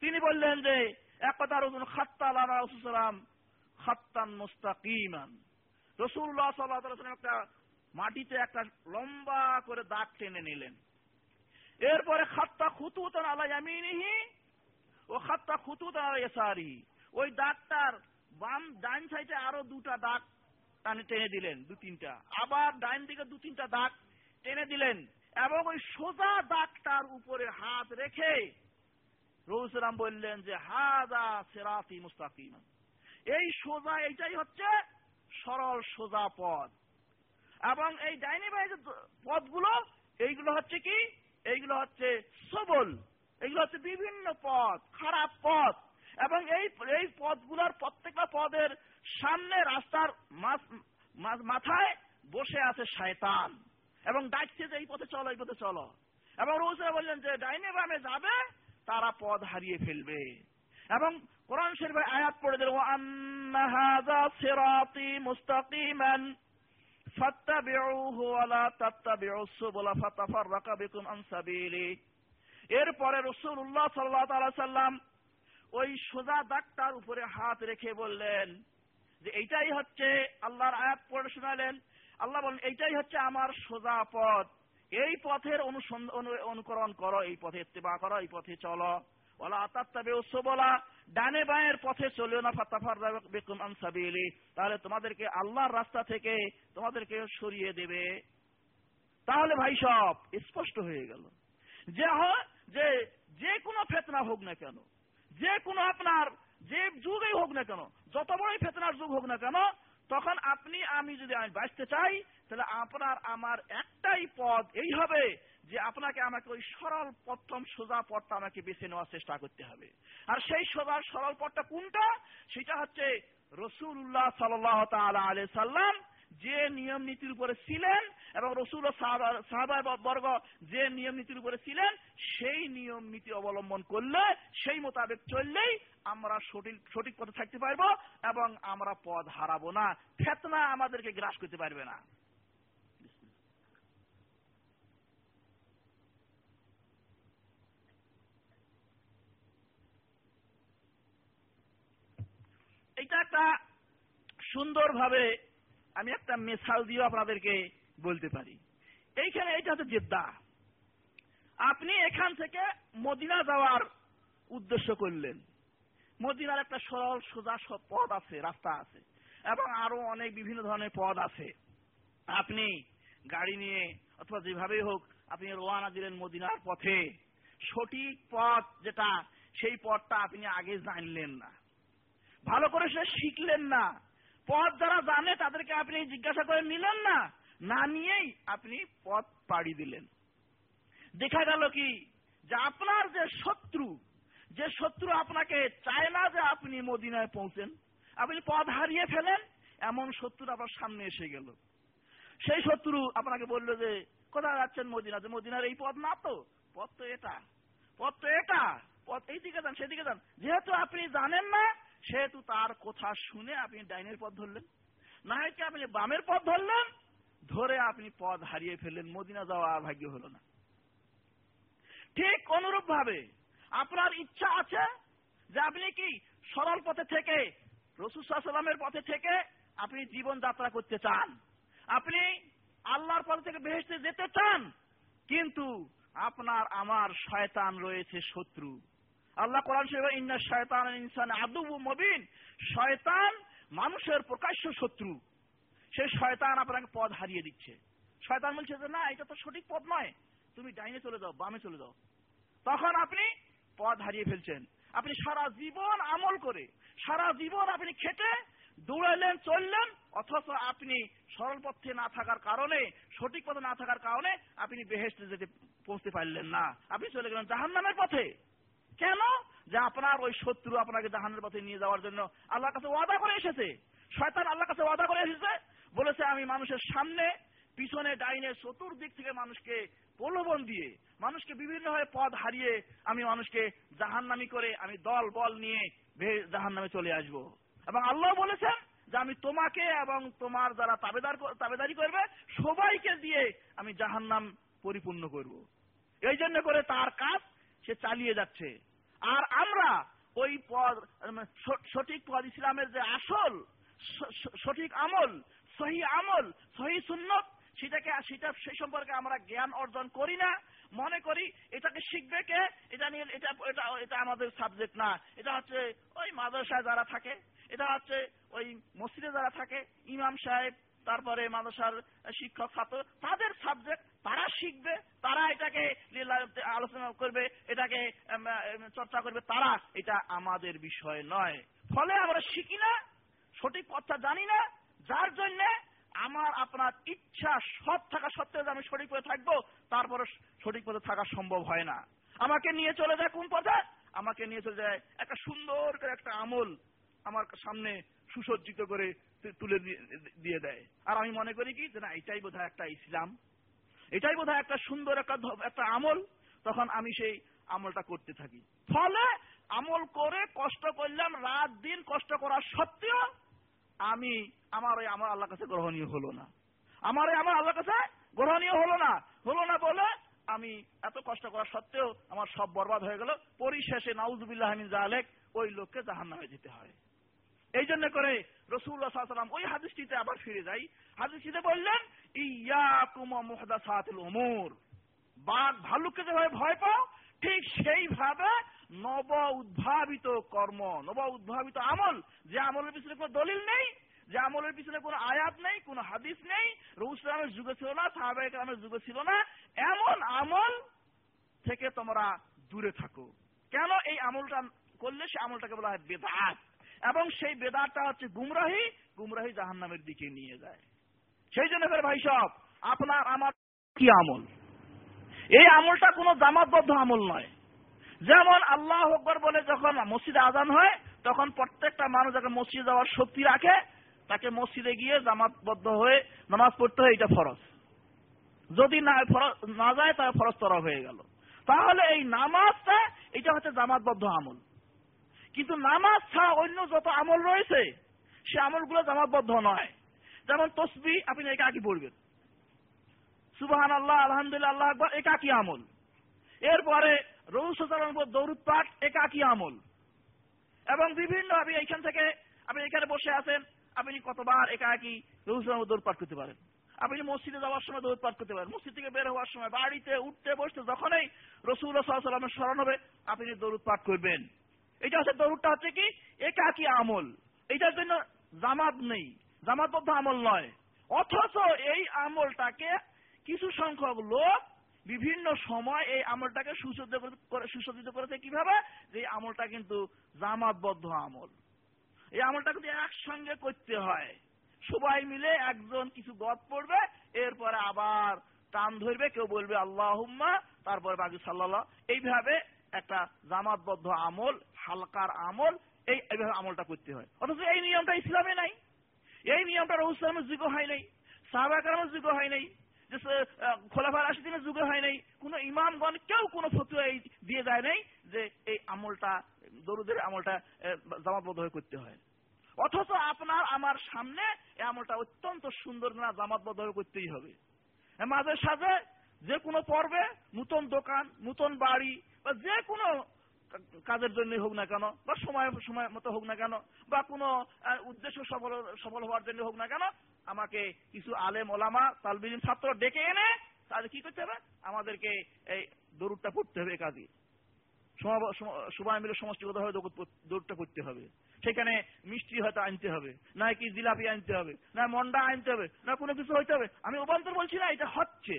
তিনি বললেন যে একদা রসুল খাত্তা আলা রাসূলুল্লাহ খাত্তান মুস্তাকিমান। মাটিতে একটা লম্বা করে দাগ টেনে নিলেন। এরপরে খাত্তা খুতুতান আলা ইয়ামিনিহি ও খাত্তা খুতুতান আলা ইয়াসারিহি। ওই দাগটার বাম, ডান সাইডে আরও দুটা দাগ টানে টেনে দিলেন, দু তিনটা। আবার ডাইন দিকে দু তিনটা দাগ টেনে দিলেন এবং ওই সোজা দাগটার উপরে হাত রেখে রৌসরাম বললেন যে, হাদা সেরাতি মুস্তাকিম। এই সোজা, এইটাই হচ্ছে সরল সোজা পথ। এবং এই ডাইনি বাই যে পথগুলো, এইগুলো হচ্ছে কি? এইগুলো হচ্ছে সবল। এগুলো হচ্ছে বিভিন্ন পথ, খারাপ পথ। এবং এই এই পথগুলোর প্রত্যেকটা পদের সামনে রাস্তার মাথায় বসে আছে শয়তান। এবং ডাকছে যে, এই পথে চলো, এই পথে চলো। এবং রৌসরা বললেন যে, ডাইনে বামে যাবে তারা পথ হারিয়ে ফেলবে। এবং কোরআন শরীফের আয়াত পড়ে দিল সিরাতি মুস্তাকিমান এরপরে ওই সোজা দাগটার উপরে হাত রেখে বললেন যে, এইটাই হচ্ছে আল্লাহর আয়াত পড়ে শোনালেন। আল্লাহ বলেন, এইটাই হচ্ছে আমার সোজা পথ। এই পথের অনুকরণ করো, এই পথে ইত্তেবা করো, এই পথে চলো। ওলা আতাত্তাবে বলা ডানে বাঁয়ের পথে চলিও না ফাতাফার বেকুম আনসাবিলি তাহলে তোমাদেরকে আল্লাহর রাস্তা থেকে তোমাদেরকে সরিয়ে দেবে। তাহলে ভাই সব, স্পষ্ট হয়ে গেল। যে যে যে কোনো ফেতনা হোক না কেন, যে কোনো আপনার যে যুগেই হোক না কেন, যত বড়ই ফেতনার যুগ হোক না কেন তখন আপনি, আমি যদি আমি বাঁচতে চাই, তাহলে আপনার আমার একটাই পদ এই হবে যে আপনাকে আমাকে ওই সরল প্রথম সোজা পথটা আমাকে বেছে নেওয়ার চেষ্টা করতে হবে। আর সেই সোজা সরল পথটা কোনটা? সেটা হচ্ছে রসুল্লাহ সাল্লাহ তাল আলাইহি সাল্লাম যে নিয়ম নীতির উপরে ছিলেন এবং রসুল ও সাহাবা বর্গ যে নিয়ম নীতির উপরে ছিলেন, সেই নিয়ম নীতি অবলম্বন করলে, সেই মোতাবেক চললেই আমরা সঠিক সঠিক পথে থাকতে পারব এবং আমরা পথ হারাবো না। ফেতনা আমাদেরকে গ্রাস করতে পারবে না। এটা একটা সুন্দরভাবে আমি একটা মেসাল দিয়েও আপনাদেরকে বলতে পারি। এইখানে এটা হচ্ছে জেদ্দা। আপনি এখান থেকে মদিনা যাওয়ার উদ্দেশ্য করলেন। মদিনার একটা সরল, সোজা পথ আছে, রাস্তা আছে, এবং আরও অনেক বিভিন্ন ধরনের পথ আছে। আপনি গাড়ি নিয়ে, অথবা যেভাবেই হোক, আপনি রোয়ানা দিলেন মদিনার পথে। সঠিক পথ যেটা, সেই পথটা আপনি আগে জানলেন না। ভালো করে সে শিখলেন না। পথ যারা জানে, তাদেরকে আপনি জিজ্ঞাসা করে নিলেন না। না নিয়েই আপনি পথ পাড়ি দিলেন। দেখা গেল কি? যে আপনার যে শত্রু যে শত্রু আপনাকে চায় না যে আপনি মদিনায় পৌঁছেন, আপনি পথ হারিয়ে ফেলেন, এমন শত্রু আপনার সামনে এসে গেল। সেই শত্রু আপনাকে বলল যে, কোথায় যাচ্ছেন মদিনাতে মদিনার এই পথ না তো? পথ তো এটা। পথ তো এটা। পথ এইদিকে যান, সেদিকে যান। যেহেতু আপনি জানেন না সেহেতু তার কথা শুনে আপনি ডাইনের পথ ধরলেন, না হয় কি আপনি বামের পথ ধরলেন, ধরে আপনি পথ হারিয়ে ফেললেন, মদিনা যাওয়া ভাগ্য হলো না। ঠিক অনুরূপ ভাবে আপনার ইচ্ছা আছে যে আপনি কি সরল পথে থেকে রসুসাল্লামের পথে থেকে আপনি জীবন যাত্রা করতে চান। আপনি আল্লাহর পথ থেকে বেহেস্তে যেতে চান, কিন্তু আপনার, আমার শয়তান রয়েছে শত্রু। আল্লাহ কোরআন শরীফে ইন্না শয়তান ইনসান আদুবু মবিন। শয়তান মানুষের প্রকাশ্য শত্রু। সে শয়তান আপনাকে পথ হারিয়ে দিচ্ছে। শয়তান বলছে যে, না, এটা তো সঠিক পথ নয়। তুমি ডাইনে চলে যাও, বামে চলে যাও। তখন আপনি পথ হারিয়ে ফেলছেন। আপনি সারা জীবন আমল করে, সারা জীবন আপনি খেটে দৌড়াইলেন চললেন, অথচ আপনি সরল পথে না থাকার কারণে, সঠিক পথে না থাকার কারণে আপনি বেহেস্তে যেতে পৌঁছতে পারলেন না। আপনি চলে গেলেন জাহান্নামের পথে। কেন? যে আপনার ওই শত্রু আপনাকে জাহান্নামের পথে নিয়ে যাওয়ার জন্য আল্লাহর কাছে ওয়াদা করে এসেছে। শয়তান আল্লাহর কাছে ওয়াদা করে এসেছে। বলেছে, আমি মানুষের সামনে, পিছনে ডাইনে চতুর্দিক থেকে মানুষকে প্রলোভন দিয়ে, মানুষকে বিভিন্নভাবে পদ হারিয়ে আমি মানুষকে জাহান্নামি করে আমি দল, বল নিয়ে জাহান্নামে চলে আসব। এবং আল্লাহ বলেছেন যে, আমি তোমাকে এবং তোমার যারা তাবেদার তাবেদারি করবে, সবাইকে দিয়ে আমি জাহান্নাম পরিপূর্ণ করব। এই জন্য করে তার কাজ সে চালিয়ে যাচ্ছে। আর আমরা ওই পদ মানে সঠিক পদ ইসলামের যে আসল সঠিক আমল, সহি আমল, সহি সুন্নত, সেটাকে, সেটা সেই সম্পর্কে আমরা জ্ঞান অর্জন করি না। মনে করি এটাকে শিখবে কে? এটা নিয়ে, এটা এটা এটা আমাদের সাবজেক্ট না। এটা হচ্ছে ওই মাদ্রাসায় যারা থাকে, এটা হচ্ছে ওই মসজিদে যারা থাকে, ইমাম সাহেব তারপরে মাদ্রাসার শিক্ষক, ছাত্র, তাদের সাবজেক্ট তারা শিখবে, তারা এটাকে আলোচনা করবে, এটাকে চর্চা করবে, তারা এটা আমাদের বিষয় নয়। ফলে আমরা শিখি না, সঠিক পথটা জানি না, যার জন্য আমার, আপনার ইচ্ছা সৎ থাকা সত্ত্বেও আমি সঠিক পথে থাকব তারপরে সঠিক পথে থাকা সম্ভব হয় না। আমাকে নিয়ে চলে যায় কোন পথে? আমাকে নিয়ে চলে যায় একটা সুন্দর করে একটা আমল আমার সামনে সুসজ্জিত করে তুলে দিয়ে- দিয়ে আর আমি মনে করি কি না, এটাই বোধহয় একটা ইসলাম। এটাই বোধহয় একটা সুন্দর একটা একটা আমল। তখন আমি সেই আমলটা করতে থাকি। ফলে আমল করে কষ্ট করলাম, রাত দিন কষ্ট করার সত্ত্বেও আমি, আমার ওই আমার আল্লাহর কাছে গ্রহণীয় হলো না। আমার ওই আমার আল্লাহর কাছে গ্রহণীয় হলো না। হলো না বলে আমি এত কষ্ট করা সত্ত্বেও আমার সব বরবাদ হয়ে গেল। পরিশেষে নাউজুবিল্লাহ মিন জালেক ওই লোককে জাহান্নামে যেতে হয়। এই জন্য করে রসুল্লাহ সাল্লাম ওই হাদিসটিতে আবার ফিরে যাই। হাদিসটিতে বললেন, ইয়াকুম মুহদাসাতুল উমুর। বাঘ ভালুককে যেভাবে ভয় পাও, ঠিক সেইভাবে নব উদ্ভাবিত কর্ম নব উদ্ভাবিত আমল, যে আমলের পিছনে কোনো দলিল নেই, যে আমলের পিছনে কোনো আয়াত নেই, কোনো হাদিস নেই রৌসলামের যুগে ছিল না সাহাবাহিকের যুগে ছিল না, এমন আমল থেকে তোমরা দূরে থাকো। কেন এই আমলটা করলে? সে আমলটাকে বলা হয় বেদাত। এবং সেই বেদাতটা হচ্ছে গুমরাহি গুমরাহি জাহান্নামের দিকে নিয়ে যায়। সেই জন্য ভাই সব আপনার আমার কি আমল? এই আমলটা কোনো জামাতবদ্ধ আমল নয়। যেমন আল্লাহ আকবর বলে যখন মসজিদে আজান হয়, তখন প্রত্যেকটা মানুষ যখন মসজিদে যাওয়ার শক্তি রাখে, তাকে মসজিদে গিয়ে জামাতবদ্ধ হয়ে নামাজ পড়তে হয়, এটা ফরজ। যদি না না যায়, তাহলে ফরজ তরা হয়ে গেল। তাহলে এই নামাজটা, এটা হচ্ছে জামাতবদ্ধ আমল। কিন্তু নামাজ ছাড়া অন্য যত আমল রয়েছে, সে আমলগুলো জামাতবদ্ধ নয়। যেমন তসবি, আপনি একাকি পড়বেন। সুবাহান আল্লাহ আলহামদুলিল্লাহ, আল্লাহ আকবর, একাকি আমল। এরপরে রৌসালাম দৌরুদ পাঠ, একাকি আমল। এবং বিভিন্ন আপনি এইখান থেকে, আপনি এখানে বসে আছেন, আপনি কতবার একাকি রৌসালাম দৌড় পাঠ করতে পারেন? আপনি মসজিদে যাওয়ার সময় দৌড় পাঠ করতে পারেন। মসজিদ থেকে বের হওয়ার সময় বাড়িতে উঠতে বসতে যখনই রসুল্লাহ সাল্লামের স্মরণ হবে, আপনি দৌড় পাঠ করবেন। এটা হচ্ছে দৌড়টা হচ্ছে কি? একাকি আমল? এটার জন্য জামাত নেই। জামাতবদ্ধ আমল নয়। অথচ এই আমলটাকে কিছু সংখ্যক লোক বিভিন্ন সময় এই আমলটাকে সুসজ্জিত সুসজ্জিত করেছে কীভাবে? যে আমলটা কিন্তু জামাতবদ্ধ আমল। এই আমলটা কিন্তু একসঙ্গে করতে হয়। সবাই মিলে একজন কিছু গদ পড়বে, এরপরে আবার টান ধরবে, কেউ বলবে আল্লাহ তারপরে বাকি সাল্লাহ এইভাবে একটা জামাতবদ্ধ আমল, হালকার আমল, এই এইভাবে আমলটা করতে হয়। অথচ এই নিয়মটা ইসলামে নাই। এই নিয়মটা রহুসলামের যুগ হয় নাই। সাহাবাকার যুগ হয় নাই। যে খোলাফার রাশিদিনের যুগে হয় নাই। কোন ইমামগণ কেউ কোন ফতুয়া দিয়ে যায় নাই যে এই আমলটা, দরুদের আমলটা জামাতবদ্ধ হয়ে করতে হয়। অথচ আপনার আমার সামনে এই আমলটা অত্যন্ত সুন্দর না, জামাতবদ্ধ হয়ে করতেই হবে। মাঝে সাথে যে কোনো পর্বে নতুন দোকান, নতুন বাড়ি বা যে কোনো কাজের জন্য হোক না কেন, বা সময় সময় মতো হোক না কেন, বা কোনো উদ্দেশ্য সফল সফল হওয়ার জন্য হোক না কেন, আমাকে কিছু আলেম, ওলামা তালবিন ছাত্র ডেকে এনে তাহলে কি করতে হবে? আমাদেরকে এই দৌড়টা পড়তে হবে কাজে। সবাই মিলে সমষ্টিগতভাবে দৌড়টা করতে হবে। সেখানে মিষ্টি হয়তো আনতে হবে, না কি জিলাপি আনতে হবে, না মন্ডা আনতে হবে, না কোনো কিছু হইতে হবে। আমি উপান্তর বলছি না, এটা হচ্ছে।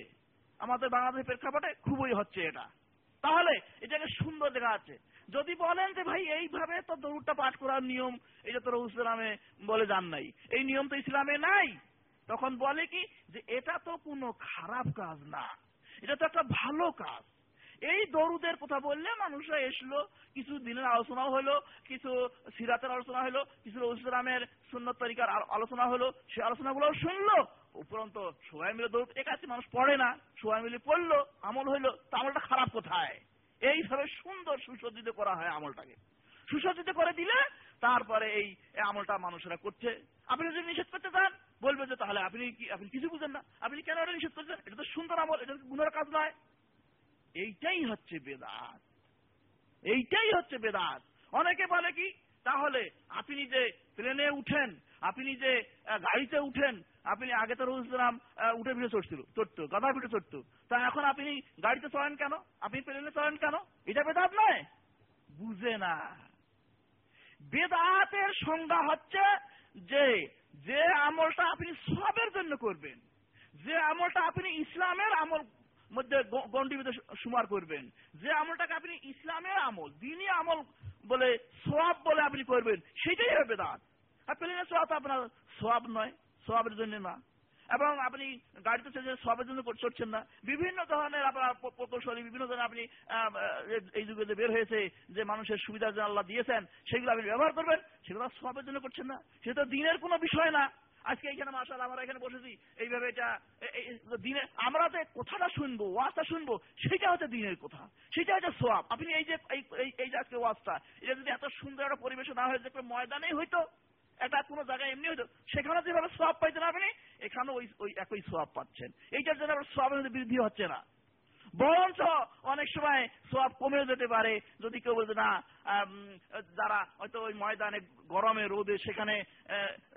আমাদের বাংলাদেশের প্রেক্ষাপটে খুবই হচ্ছে এটা। তাহলে এটাকে সুন্দর দেখা যাচ্ছে। যদি বলেন যে ভাই, এইভাবে তো দরুদটা পাঠ করার নিয়ম এটা তো ইসলামে বলে যান নাই, এই নিয়ম তো ইসলামে নাই। তখন বলে কি যে এটা তো কোনো খারাপ কাজ না, এটা তো একটা ভালো কাজ। এই দরুদের কথা বললে মানুষরা এসলো, কিছু দিনের আলোচনাও হলো, কিছু সিরাতের আলোচনা হলো, কিছু রসুলামের সুন্নত তরিকার আলোচনা হলো, সে আলোচনাগুলো শুনলো। উপরন্ত সবাই মিলে দরুদ একাশি মানুষ পড়ে না, সবাই মিলে পড়ল, আমল হইল, তা আমলটা খারাপ কোথায়? এইভাবে সুন্দর সুসজ্জিত করা হয় আমলটাকে। সুসজ্জিত করে দিলে তারপরে এই আমলটা মানুষেরা করছে। আপনি যদি নিষেধ করতে চান, বলবে যে তাহলে আপনি কি আপনি কিছু বুঝেন না। আপনি কেন এটা নিষেধ করছেন? এটা তো সুন্দর আমল, এটা গুণের কাজ নয়। এইটাই হচ্ছে বেদাত। এইটাই হচ্ছে বেদাত। অনেকে বলে কি, তাহলে আপনি যে প্লেনে উঠেন, আপনি যে গাড়িতে উঠেন, আপনি আগে তো রুজলাম উঠে ভিড়ে চড়ছিল, চড়তো, গাধা ভিড়ে চড়তো। তা এখন আপনি গাড়িতে চড়েন কেন? আপনি প্লেনে চড়েন কেন? এটা বেদাত নয়। বুঝে না। বেদাতের সংজ্ঞা হচ্ছে যে যে আমলটা আপনি সবের জন্য করবেন, যে আমলটা আপনি ইসলামের আমল মধ্যে গণ্ডিবিতে সুমার করবেন, যে আমলটাকে আপনি ইসলামের আমল, দিনই আমল বলে সোয়াব বলে আপনি করবেন, সেটাই হবে বেদাত আর প্লেনের সোয়াব আপনার, সোয়াব নয়, সোয়াবের জন্য না। এবং আপনি গাড়িতে চলছে সবের জন্য চড়ছেন না। বিভিন্ন ধরনের আপনার প্রকৌশলী, বিভিন্ন ধরনের আপনি এই যুগে যে বের হয়েছে, যে মানুষের সুবিধা যে আল্লাহ দিয়েছেন, সেগুলো আপনি ব্যবহার করবেন, সেগুলো সবের জন্য করছেন না। সেটা দিনের কোনো বিষয় না। আজকে এখানে মাসাল আমরা এখানে বসেছি। এইভাবে এটা দিনে আমরা যে কথাটা শুনব, ওয়াজটা শুনব, সেটা হচ্ছে দিনের কথা। সেটা হচ্ছে সোয়াব। আপনি এই যে এই যে আজকে ওয়াজটা, এটা যদি এত সুন্দর একটা পরিবেশ না হয়ে, যে ময়দানেই হইতো এটা কোনো জায়গায় এমনি হইতো, সেখানে যেভাবে সোয়াব পাইতেন আপনি, এখানে ওই ওই একই সোয়াব পাচ্ছেন। এইটার জন্য আবার সোয়াবের বৃদ্ধি হচ্ছে না। বরঞ্চ অনেক সময় সোয়াব কমে যেতে পারে। যদি কেউ বলছে না যারা হয়তো ওই ময়দানে গরমে রোদে সেখানে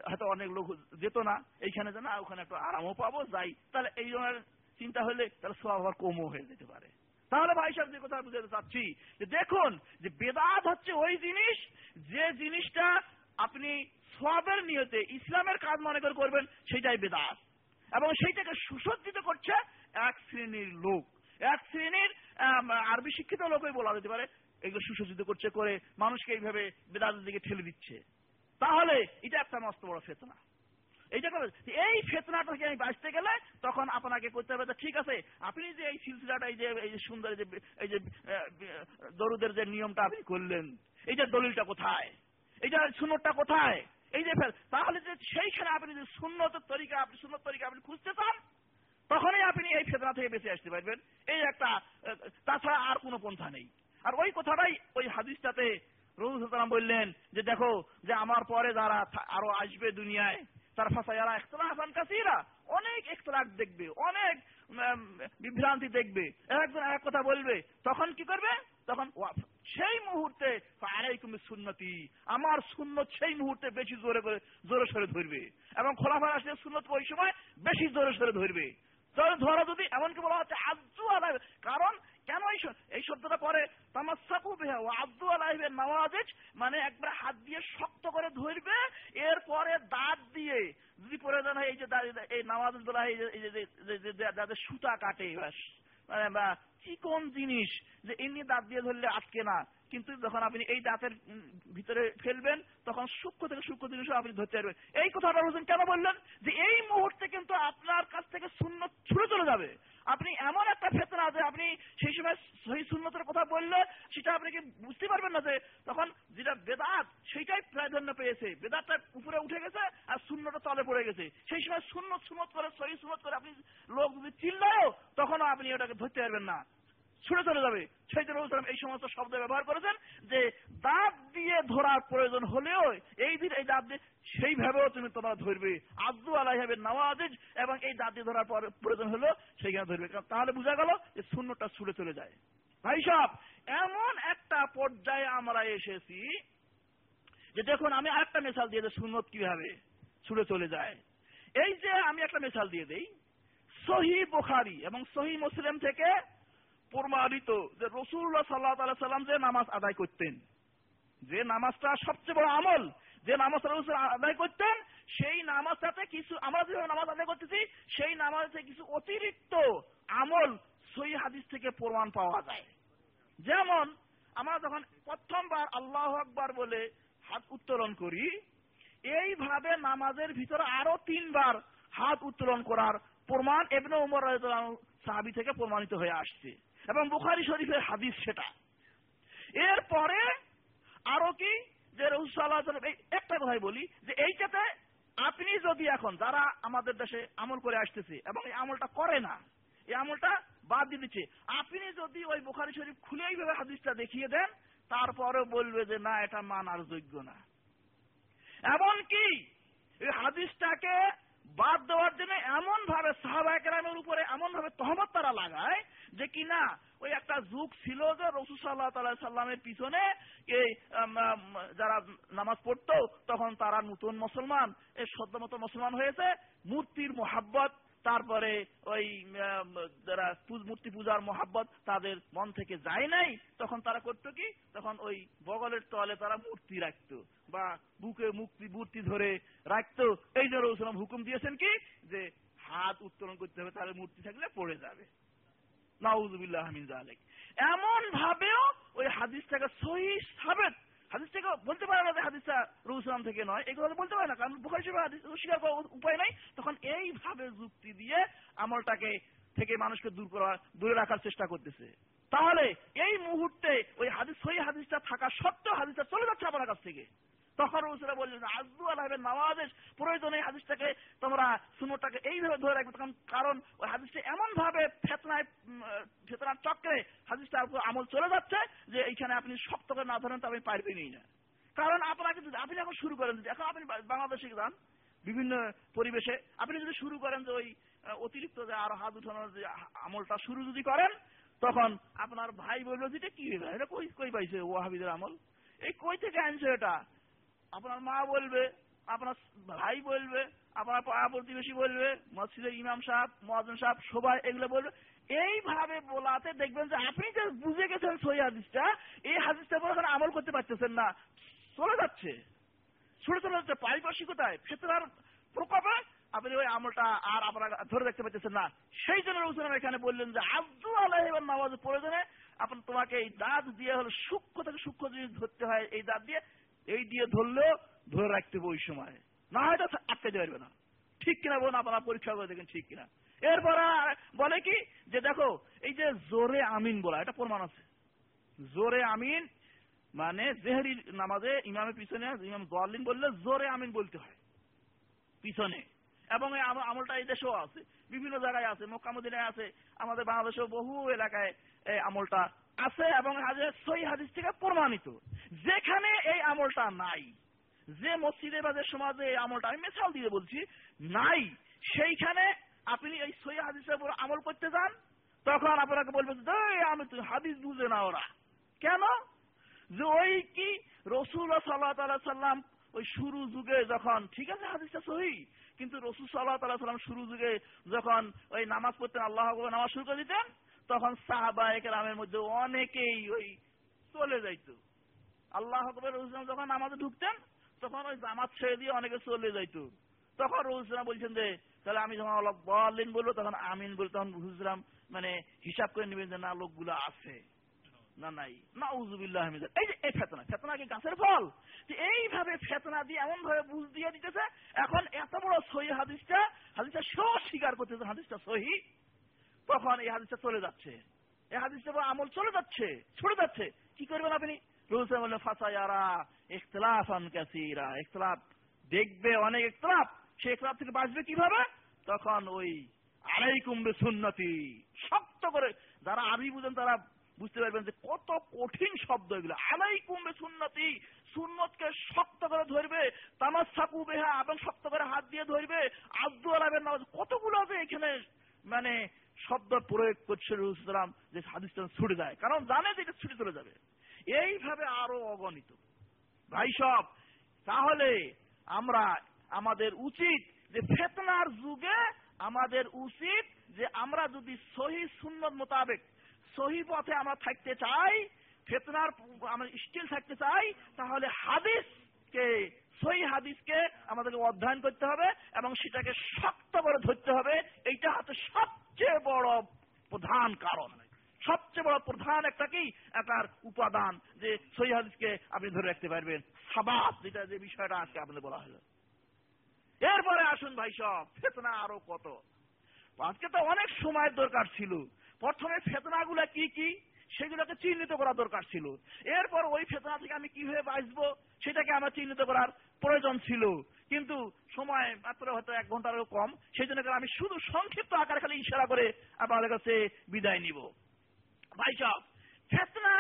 হয়তো অনেক লোক যেত না, এইখানে যে না ওখানে একটু আরামও পাবো, যাই। তাহলে এই ধরনের চিন্তা হলে তাহলে সোয়াব আবার কমও হয়ে যেতে পারে। তাহলে ভাই সাহেব যে কথা বুঝাতে চাচ্ছি, যে দেখুন, যে বেদাত হচ্ছে ওই জিনিস, যে জিনিসটা আপনি সবের নিয়তে ইসলামের কাজ মনে করে করবেন, সেটাই বেদাত। এবং সেইটাকে সুসজ্জিত করছে এক শ্রেণির লোক। এক শ্রেণির আরবি শিক্ষিত লোকই বলা যেতে পারে, এগুলো সুসজ্জিত করছে করে মানুষকে এইভাবে বেদাতের দিকে ঠেলে দিচ্ছে। তাহলে এটা একটা মস্ত বড় ফেতনা। এইটা এই ফেতনাটা থেকে আমি বাঁচতে গেলে তখন আপনাকে করতে হবে ঠিক আছে, আপনি যে এই সিলসিলাটা, এই যে এই যে সুন্দর যে, এই যে দরুদের যে নিয়মটা আপনি করলেন, এই যে দলিলটা কোথায়? এই যে সুন্নতটা কোথায়? এই যে তাহলে যে সেইখানে আপনি যে সুন্নত তরিকা, আপনি সুন্নত তরিকা আপনি খুঁজতে চান তখনই আপনি এই ফেতনা থেকে বেঁচে আসতে পারবেন। এই একটা তাছাড়া আর কোনো পন্থা নেই। আর ওই কথাটাই ওই হাদিসটাতে রহুসালাম বললেন যে, দেখো, যে আমার পরে যারা আরও আসবে দুনিয়ায়, তার ফাঁসাইয়ারা একতলাফান কাসিরা। অনেক একতলাফ দেখবে, অনেক বিভ্রান্তি দেখবে। একজন এক কথা বলবে। তখন কি করবে? তখন সেই মুহূর্তে সুন্নতি, আমার সুন্নত সেই মুহূর্তে বেশি জোরে করে, জোরে সরে ধরবে। এবং খোলাফার আসলে সুন্নত ওই সময় বেশি জোরে সরে ধরবে। ধরা যদি, এমনকি বলা হচ্ছে আব্দু আলাই কারণ কেন এই এই শব্দটা পরে? তামাসাকু বিহা ও আব্দু আলাইবের নওয়াজেজ মানে একবার হাত দিয়ে শক্ত করে ধরবে, এরপরে দাঁত দিয়ে, যদি প্রয়োজন হয় এই যে এই নামাজ বলা এই যে- যাদের সুতা কাটে, ব্যাস মানে বা চিকন জিনিস, যে এমনি দাঁত দিয়ে ধরলে আটকে না কিন্তু যখন আপনি এই দাঁতের ভিতরে ফেলবেন, তখন সূক্ষ্ম থেকে সূক্ষ্ম জিনিসও আপনি ধরতে পারবেন। এই কথাটা হোসেন কেন বললেন? যে এই মুহূর্তে কিন্তু আপনার কাছ থেকে শূন্য ছুড়ে চলে যাবে। আপনি এমন একটা ফেতনা যে আপনি সেই সময় সহি শূন্যতের কথা বললে, সেটা আপনি কি বুঝতে পারবেন না যে তখন যেটা বেদাত, সেইটাই প্রাধান্য পেয়েছে। বেদাতটা উপরে উঠে গেছে আর শূন্যটা তলে পড়ে গেছে। সেই সময় শূন্য সুনত করে, সহি সুনত করে আপনি লোক যদি চিল্লায়ও, তখনও আপনি ওটাকে ধরতে পারবেন না। ছুড়ে চলে যাবে। সেই এই সমস্ত শব্দ ব্যবহার করেছেন যে দাঁত দিয়ে ধরার প্রয়োজন হলেও এই দিন এই দাঁত দিয়ে সেইভাবেও তুমি তোমরা ধরবে। আব্দু আলাই হবে নওয়াজিজ এবং এই দাঁত দিয়ে ধরার প্রয়োজন হলো সেইখানে ধরবে। কারণ তাহলে বোঝা গেল যে শূন্যটা ছুড়ে চলে যায়। ভাই সব এমন একটা পর্যায়ে আমরা এসেছি যে দেখুন, আমি আরেকটা মেশাল দিয়ে দিই সুন্নত কীভাবে ছুড়ে চলে যায়। এই যে আমি একটা মেশাল দিয়ে দেই, সহি বোখারি এবং সহি মুসলিম থেকে প্রমাণিত যে রসুল্লাহ সাল্লাহ তাআলা সাল্লাম যে নামাজ আদায় করতেন, যে নামাজটা সবচেয়ে বড় আমল, যে নামাজটা রসুল আদায় করতেন, সেই নামাজটাতে কিছু, আমরা যেভাবে নামাজ আদায় করতেছি, সেই নামাজে কিছু অতিরিক্ত আমল সহি হাদিস থেকে প্রমাণ পাওয়া যায়। যেমন, আমরা যখন প্রথমবার আল্লাহ আকবার বলে হাত উত্তোলন করি, এইভাবে নামাজের ভিতরে আরও তিনবার হাত উত্তোলন করার প্রমাণ এবনে উমর সাহাবি থেকে প্রমাণিত হয়ে আসছে। এবং বুখারি শরীফের হাদিস সেটা। এরপরে আরও কি? যে রহুসাল্লাহ একটা কথাই বলি, যে এইটাতে আপনি যদি এখন যারা আমাদের দেশে আমল করে আসতেছে এবং এই আমলটা করে না, এই আমলটা বাদ দিয়ে দিচ্ছে, আপনি যদি ওই বুখারি শরীফ খুলে এইভাবে হাদিসটা দেখিয়ে দেন, তারপরে বলবে যে না, এটা মানার যোগ্য না। এমনকি এই হাদিসটাকে বাদ জন্য এমন ভাবে সাহাবাহামের উপরে এমন ভাবে তহমত তারা লাগায় যে কি না ওই একটা যুগ ছিল যে রসুল সাল্লাহ তাল্লাহ সাল্লামের পিছনে এই যারা নামাজ পড়তো, তখন তারা নতুন মুসলমান। এই সদ্য মতো মুসলমান হয়েছে, মূর্তির মোহাব্বত, তারপরে ওই যারা মূর্তি পূজার মোহাব্বত তাদের মন থেকে যায় নাই। তখন তারা করতো কি? তখন ওই বগলের তলে তারা মূর্তি রাখতো বা বুকে মুক্তি, মূর্তি ধরে রাখতো। এই জন্য হুকুম দিয়েছেন কি? যে হাত উত্তোলন করতে হবে, তাহলে মূর্তি থাকলে পড়ে যাবে। নাউজুবিল্লাহ মিন এমন ভাবেও ওই হাদিসটাকে সহি সাবেত হাদিসটাকে বলতে পারে না হাদিসটা রুসলাম থেকে নয় বলতে পারে না, কারণ বুখারি শরীফে হাদিস স্বীকার করার উপায় নাই। তখন এইভাবে যুক্তি দিয়ে আমলটাকে থেকে মানুষকে দূর করা, দূরে রাখার চেষ্টা করতেছে। তাহলে এই মুহূর্তে ওই হাদিস, সহি হাদিসটা থাকা সত্ত্বেও হাদিসটা চলে যাচ্ছে আপনার কাছ থেকে। তখন রসুলা বললেন আজদু আলাহের নামাজের প্রয়োজনে এই হাদিসটাকে তোমরা সুনোটাকে এইভাবে ধরে রাখবে। তখন কারণ ওই হাদিসটা এমন ভাবে ফেতনায় ফেতনার চক্রে হাদিসটার উপর আমল চলে যাচ্ছে যে এইখানে আপনি শক্ত করে না ধরেন তো আপনি পারবেনই না। কারণ আপনাকে যদি, আপনি এখন শুরু করেন, যদি এখন আপনি বাংলাদেশে যান, বিভিন্ন পরিবেশে, আপনি যদি শুরু করেন যে ওই অতিরিক্ত যে আরও হাত উঠানোর যে আমলটা শুরু যদি করেন, তখন আপনার ভাই বলল যে এটা কি হলো? এটা কই কই পাইছে ওয়াহাবিদের আমল? এই কই থেকে আনছে এটা? আপনার মা বলবে, আপনার ভাই বলবে, আপনার পাড়া প্রতিবেশী বলবে, মসজিদের ইমাম সাহেব, মহাজন সাহেব, সবাই এগুলো বলবে। এইভাবে বলাতে দেখবেন যে আপনি যে বুঝে গেছেন সই হাদিসটা, এই হাদিসটা পরে এখন আমল করতে পারতেছেন না। চলে যাচ্ছে। ছুটে চলে যাচ্ছে। পারিপার্শ্বিকতায়, ফেতনার প্রকোপে আপনি ওই আমলটা আর আপনারা ধরে রাখতে পারতেছেন না। সেই জন্য রসুলাম এখানে বললেন যে, আব্দু আল্লাহ নামাজ প্রয়োজনে আপনি তোমাকে এই দাঁত দিয়ে হলো সূক্ষ্ম থেকে সূক্ষ্ম জিনিস ধরতে হয়, এই দাঁত দিয়ে এই দিয়ে ধরলেও ধরে রাখতে হবে ওই সময়। না হয়তো আটকে যাবে না। ঠিক কিনা বলুন আপনারা পরীক্ষা করে দেখেন ঠিক কিনা। এরপর বলে কি যে দেখো, এই যে জোরে আমিন বলা, এটা প্রমাণ আছে। জোরে আমিন মানে জেহরি নামাজে ইমামের পিছনে ইমাম দোয়ালিন বললে জোরে আমিন বলতে হয়। পিছনে। এবং আমলটা এই দেশেও আছে, বিভিন্ন জায়গায় আছে মক্কামুদ্দিনায় আছে, আমাদের বাংলাদেশেও বহু এলাকায় এই আমলটা আছে এবং সই হাদিস থেকে প্রমাণিত। যেখানে এই আমলটা নাই, যে মসজিদে বা যে সমাজে এই আমলটা, আমি মেশাল দিয়ে বলছি, নাই, সেইখানে আপনি এই সই হাদিসের উপর আমল করতে যান, তখন আপনাকে বলবে আমি তো হাদিস বুঝে না ওরা। কেন? যে ওই কি? রসুল সাল্লাহ সাল্লাম ওই শুরু যুগে যখন, ঠিক আছে, হাদিসটা সহি, কিন্তু রসুল সাল্লাহ তাল্লাহ সাল্লাম শুরু যুগে যখন ওই নামাজ পড়তেন আল্লাহ নামাজ শুরু করে দিতেন তখন সাহাবা একরামের মধ্যে অনেকেই ওই চলে যাইতো। আল্লাহ যখন নামাজে ঢুকতেন, তখন ওই জামাত ছেড়ে দিয়ে অনেকে চলে যাইতো। তখন রসুলাম বলছেন যে, তাহলে আমি যখন আল্লাহ বলেন বলব, তখন আমিন বলব। তখন হুজরাম মানে হিসাব করে নেবেন যে, না, লোকগুলো আছে। না, নাই। না উজুবিল্লাহ। এই যে, এই ফেতনা ফেতনা কি গাছের ফল? যে এইভাবে ফেতনা দিয়ে এমন ভাবে বুঝ দিয়ে দিতেছে, এখন এত বড় সহি হাদিসটা হাদিসটা সেও স্বীকার করতেছে, হাদিসটা সহি। তখন এই হাদিসটা চলে যাচ্ছে। এই হাদিসটা আমল চলে যাচ্ছে ছুটে যাচ্ছে। কি করবেন আপনি? দেখবে অনেক ইখতলাফ। সেই ইখতলাফ থেকে বাঁচবে কীভাবে? তখন ওই আলাইকুম সুন্নতি শক্ত করে যারা আরবি বুঝেন, তারা বুঝতে পারবেন যে কত কঠিন শব্দ এগুলো। আলাইকুম সুন্নতি সুন্নতকে শক্ত করে ধরবে তামাজ সাকু বেহা, এবং শক্ত করে হাত দিয়ে ধরবে। আব্দু আলাবের নামাজ কতগুলো আছে এখানে? মানে শব্দ প্রয়োগ করছে রুসলাম যে হাদিসটা ছুটে যায়। কারণ জানে যে এটা ছুটে চলে যাবে। এইভাবে আরও অগণিত। ভাই সব, তাহলে আমরা, আমাদের উচিত যে ফেতনার যুগে আমাদের উচিত যে আমরা যদি সহি সুন্নত মোতাবেক সহি পথে আমরা থাকতে চাই, ফেতনার আমরা স্টিল থাকতে চাই, তাহলে হাদিসকে, সহি হাদিসকে আমাদেরকে অধ্যয়ন করতে হবে এবং সেটাকে শক্ত করে ধরতে হবে। এইটা হচ্ছে সবচেয়ে বড় প্রধান কারণ। সবচেয়ে বড় প্রধান একটা কি? আপনার উপাদান যে সহি হাদিসকে আপনি ধরে রাখতে পারবেন। সাবাস যেটা যে বিষয়টা আজকে আপনাদের বলা হলো। এরপরে আসুন ভাই সব, ফেতনা আরও কত? আজকে তো অনেক সময়ের দরকার ছিল। প্রথমে ফেতনাগুলো কি কি? সেগুলোকে চিহ্নিত করা দরকার ছিল। এরপর ওই ফেতনা থেকে আমি কীভাবে বাঁচবো? সেটাকে আমার চিহ্নিত করার প্রয়োজন ছিল। কিন্তু সময় মাত্র হয়তো এক ঘন্টারও কম সেই জন্য আমি শুধু সংক্ষিপ্ত আকারে খালি ইশারা করে আপনাদের কাছে বিদায় নিব। ভাই সব ফেতনা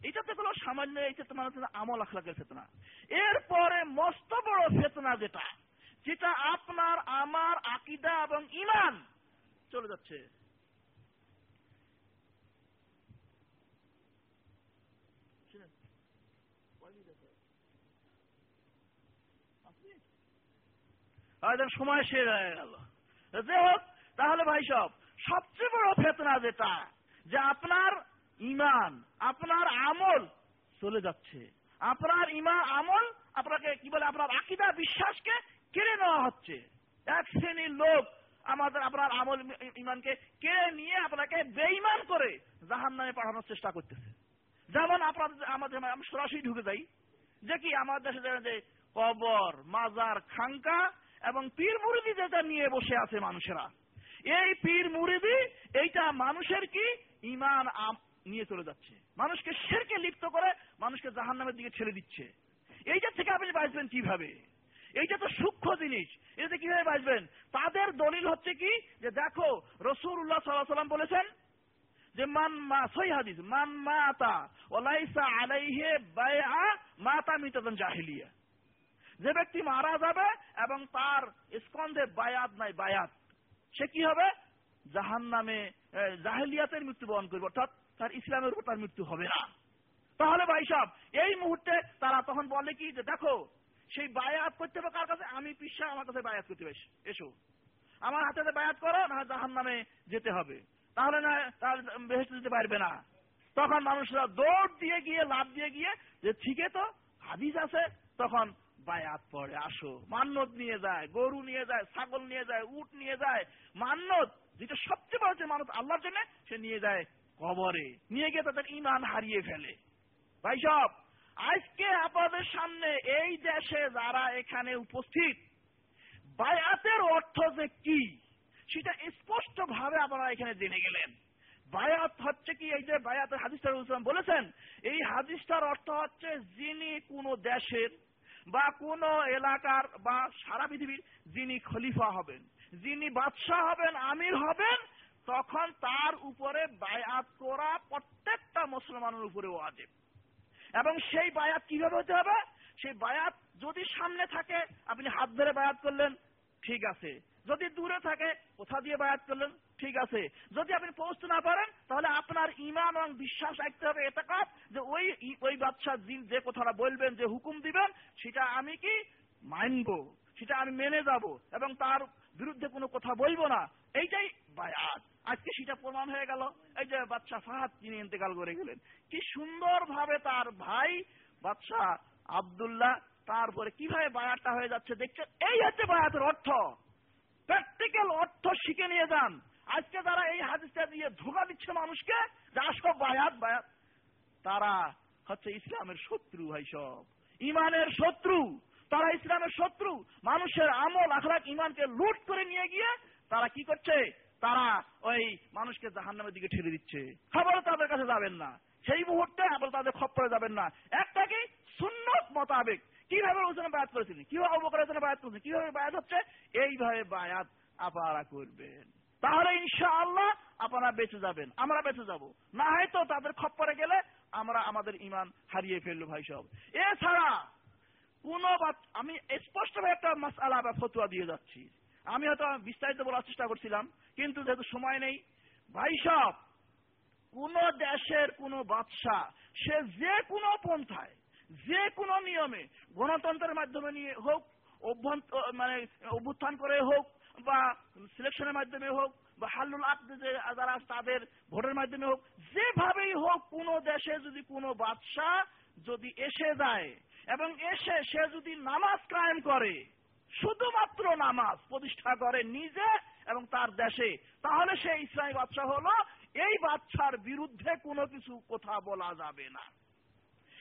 এটা তো কোনো সামান্য এই চেতনা আমল আখলাকের ফেতনা এরপরে মস্ত বড় ফেতনা যেটা যেটা আপনার, আমার আকিদা এবং ইমান চলে যাচ্ছে শুনেন, কয় মিনিট আছে? পাঁচ মিনিট? হয়তো সময় শেষ হয়ে গেল। যাই হোক, তাহলে ভাই সব সবচেয়ে বড় ফেতনা যেটা, যে আপনার ইমান, আপনার আমল চলে যাচ্ছে। আপনার ইমান, আমল আপনাকে কি বলে, আপনার আকিদা, বিশ্বাসকে কেড়ে নেওয়া হচ্ছে। এক শ্রেণির লোক আমাদের আপনার আমল, ইমানকে কেড়ে নিয়ে আপনাকে বেইমান করে জাহান নামে পাঠানোর চেষ্টা করতেছে। যেমন আপনাদের, আমাদের আমি সরাসরি ঢুকে যাই। যে কি আমাদের দেশে যে কবর, মাজার খাঙ্কা এবং পীর মুরিদি যেটা নিয়ে বসে আছে মানুষেরা। এই পীর মুরিদি এইটা মানুষের কি? ইমান নিয়ে চলে যাচ্ছে। মানুষকে শেরকে লিপ্ত করে মানুষকে জাহান্নামের দিকে ছেড়ে দিচ্ছে। এইটা থেকে আপনি বাঁচবেন কীভাবে? এইটা তো সূক্ষ্ম জিনিস। এটাতে কীভাবে বাঁচবেন? তাদের দলিল হচ্ছে কি? যে দেখো রসুল্লাহ সাল্লাহ সাল্লাম বলেছেন যে, মান মা সই হাদিস, মান মাতা ওলাইসা আলাইহে বায়আ মাতা মিতাদান জাহিলিয়া। যে ব্যক্তি মারা যাবে এবং তার স্কন্ধে বায়াত নাই, বায়াত, সে কি হবে? জাহান নামে জাহেলিয়াতের মৃত্যুবরণ করবে, অর্থাৎ তার ইসলামের উপর তার মৃত্যু হবে না। তাহলে ভাই সব এই মুহূর্তে তারা তখন বলে কি যে, দেখো, সেই বায়াত করতে হবে কার কাছে? আমি পিসা আমার কাছে বায়াত করতে হবে, এসো আমার হাতে বায়াত করো না জাহান নামে যেতে হবে। তাহলে না তার বেহেস্ট যেতে পারবে না। তখন মানুষরা দৌড় দিয়ে গিয়ে লাভ দিয়ে গিয়ে, যে ঠিকই তো হাদিস আছে, তখন বায়াত পড়ে, আসো। মান্নত নিয়ে যায়, গরু নিয়ে যায়, ছাগল নিয়ে যায়, উট নিয়ে যায়। মান্নত, যেটা সবচেয়ে বড় যে মানত আল্লাহর জন্য, সে নিয়ে যায় কবরে। নিয়ে গিয়ে তাদের ইমান হারিয়ে ফেলে। ভাই সব, আজকে আপনাদের সামনে এই দেশে যারা এখানে উপস্থিত, বায়াতের অর্থ যে কি, সেটা স্পষ্ট ভাবে আপনারা এখানে জেনে গেলেন। বায়াত হচ্ছে কি, এই যে বায়াতের হাদিসটা রসুলাম বলেছেন, এই হাদিসটার অর্থ হচ্ছে যিনি কোনো দেশের বা কোন এলাকার বা সারা পৃথিবীর যিনি খলিফা হবেন, যিনি বাদশাহ হবেন, আমির হবেন, তখন তার উপরে বায়াত করা প্রত্যেকটা মুসলমানের উপরে ওয়াজিব। এবং সেই বায়াত কীভাবে হতে হবে? সেই বায়াত যদি সামনে থাকে, আপনি হাত ধরে বায়াত করলেন, ঠিক আছে। যদি দূরে থাকে, কোথা দিয়ে বায়াত করলেন? ঠিক আছে। যদি আপনি পৌঁছতে না পারেন, তাহলে আপনার ইমান এবং বিশ্বাস রাখতে হবে এটা কাজ যে ওই ওই বাদশাহ যিনি যে কথাটা বলবেন, যে হুকুম দিবেন, সেটা আমি কি মানব? সেটা আমি মেনে যাব এবং তার বিরুদ্ধে কোনো কথা বলব না। এইটাই বায়াত। আজকে সেটা প্রমাণ হয়ে গেল। এই যে বাদশাহ ফাহাদ, তিনি ইন্তেকাল করে গেলেন। কি সুন্দর ভাবে তার ভাই বাদশাহ আবদুল্লাহ, তারপরে কীভাবে বায়াতটা হয়ে যাচ্ছে, দেখছেন? এই হচ্ছে বায়াতের অর্থ। প্র্যাকটিক্যাল অর্থ শিখে নিয়ে যান। আজকে যারা এই হাদিসটা দিয়ে ধোকা দিচ্ছে মানুষকে, যা সব বায়াত বায়াত। তারা হচ্ছে ইসলামের শত্রু ভাই সব। ইমানের শত্রু। তারা ইসলামের শত্রু। মানুষের আমল আখরাক ইমানকে লুট করে নিয়ে গিয়ে তারা কি করছে? তারা ওই মানুষকে জাহান্নামের দিকে ঠেলে দিচ্ছে। খবর তাদের কাছে যাবেন না। সেই মুহূর্তে আবার তাদের খপ্পরে যাবেন না। একটা কি? সুন্নত মোতাবেক। কীভাবে ওজনে বায়াত করেছেন? কীভাবে অবকরের জন্য বায়াত করেছেন? কীভাবে বায়াত হচ্ছে? এইভাবে বায়াত আপনারা করবেন। তাহলে ইনশাআল্লাহ আপনারা বেঁচে যাবেন। আমরা বেঁচে যাব। না হয়তো তাদের খপ্পরে গেলে আমরা আমাদের ইমান হারিয়ে ফেলল ভাই সব এছাড়া কোন আমি স্পষ্টভাবে একটা মাসালা বা ফতুয়া দিয়ে যাচ্ছি। আমি হয়তো বিস্তারিত বলার চেষ্টা করছিলাম, কিন্তু যেহেতু সময় নেই, ভাই সব কোন দেশের কোন বাদশাহ, সে যে কোনো পন্থায় যে কোনো নিয়মে গণতন্ত্রের মাধ্যমে নিয়ে হোক মানে অভ্যুত্থান করে হোক, বা সিলেকশনের মাধ্যমে হোক, বা হাল্লুল আব্দ যে যারা তাদের ভোটের মাধ্যমে হোক, যেভাবেই হোক, কোন দেশে যদি কোনো বাদশাহ যদি এসে যায় এবং এসে সে যদি নামাজ কায়েম করে, শুধুমাত্র নামাজ প্রতিষ্ঠা করে নিজে এবং তার দেশে, তাহলে সে ইসলামী বাদশাহ হলো, এই বাচ্চার বিরুদ্ধে কোনো কিছু কথা বলা যাবে না।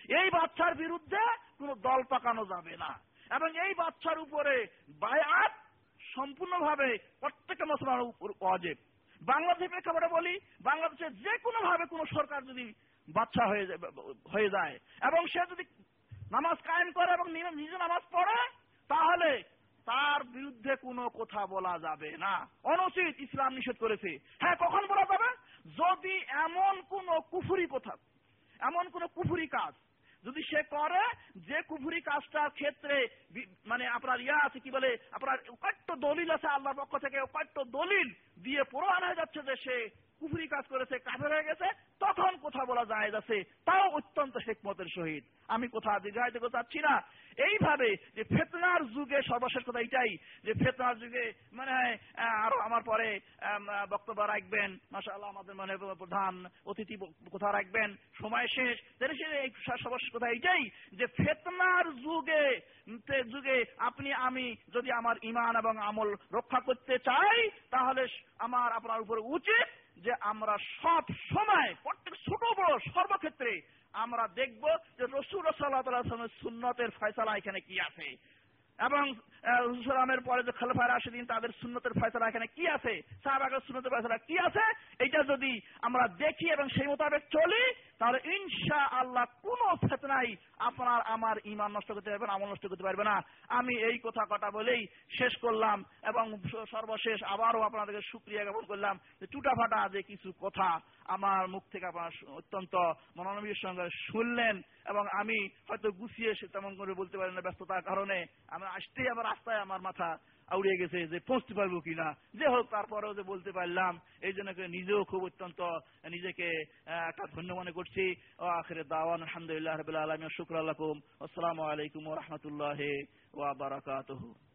এই বাচ্চার বিরুদ্ধে কোনো দল পাকানো যাবে না। এবং এই বাচ্চার উপরে বায়াত সম্পূর্ণভাবে প্রত্যেকটা মুসলমানের উপর অজেব বাংলাদেশের প্রেক্ষাপটে বলি, বাংলাদেশে যে কোনো ভাবে কোনো সরকার যদি বাচ্চা হয়ে যায় হয়ে যায়, এবং সে যদি নামাজ কায়েম করে এবং নিজে নামাজ পড়ে, তাহলে তার বিরুদ্ধে কোনো কথা বলা যাবে না। অনুচিত ইসলাম নিষেধ করেছে। হ্যাঁ কখন বলা যাবে? যদি এমন কোন কুফুরি কথা, এমন কোন কুফুরি কাজ যদি সে করে, যে কুফুরি কাজটার ক্ষেত্রে মানে আপনার ইয়া আছে, কি বলে, আপনার কয়েকটা দলিল আছে আল্লাহর পক্ষ থেকে কয়েকটা দলিল দিয়ে প্রমাণ হয়ে যাচ্ছে যে সে কুফুরি কাজ করেছে, কাফের হয়ে গেছে, তখন কথা বলা যায় আছে। তাও অত্যন্ত হেকমতের সহিত। আমি কোথা দীর্ঘায়িত করতে চাচ্ছি না। এইভাবে যে ফেতনার যুগে সর্বশেষ কথা এটাই, যে ফেতনার যুগে মানে আরও আমার পরে বক্তব্য রাখবেন। মাসাল্লাহ আমাদের মানে প্রধান অতিথি কোথা রাখবেন? সময় শেষ। এই সর্বশেষ কথা এইটাই যে ফেতনার যুগে যুগে আপনি, আমি যদি আমার ইমান এবং আমল রক্ষা করতে চাই, তাহলে আমার আপনার উপরে উচিত যে আমরা সব সময়, প্রত্যেক ছোট বড় সর্বক্ষেত্রে আমরা দেখব যে রসুল সাল্লাহ সুন্নতের ফয়সালা এখানে কি আছে। এবং রসুলামের পরে যে খলফার আসেদিন তাদের সুন্নতের ফয়সালা এখানে কি আছে? সাহাবাগের সুন্নতের ফয়সালা কি আছে? এটা যদি আমরা দেখি এবং সেই মোতাবেক চলি, তাহলে ইনশা আল্লাহ কোন ফেতনাই আপনার আমার ইমান নষ্ট করতে পারবে না, আমল নষ্ট করতে পারবে না। আমি এই কথা কটা বলেই শেষ করলাম এবং সর্বশেষ আবারও আপনাদেরকে সুক্রিয়া জ্ঞাপন করলাম যে টুটাফাটা যে কিছু কথা আমার মুখ থেকে আপনার অত্যন্ত মনোনবীর সঙ্গে শুনলেন এবং আমি হয়তো গুছিয়ে সে তেমন করে বলতে পারি না ব্যস্ততার কারণে। আমি আসতেই আবার রাস্তায় আমার মাথা আউড়িয়ে গেছে যে পৌঁছতে পারব কিনা। যে হোক, তারপরেও যে বলতে পারলাম, এই জন্য নিজেও খুব অত্যন্ত নিজেকে একটা ধন্য মনে করছি। আখের দাওয়ান, আলহামদুলিল্লাহ রবিল্লা আলম শুক্র আল্লাহ আসসালামু আলাইকুম রহমতুল্লাহ ওয়া বারাকাতুহু।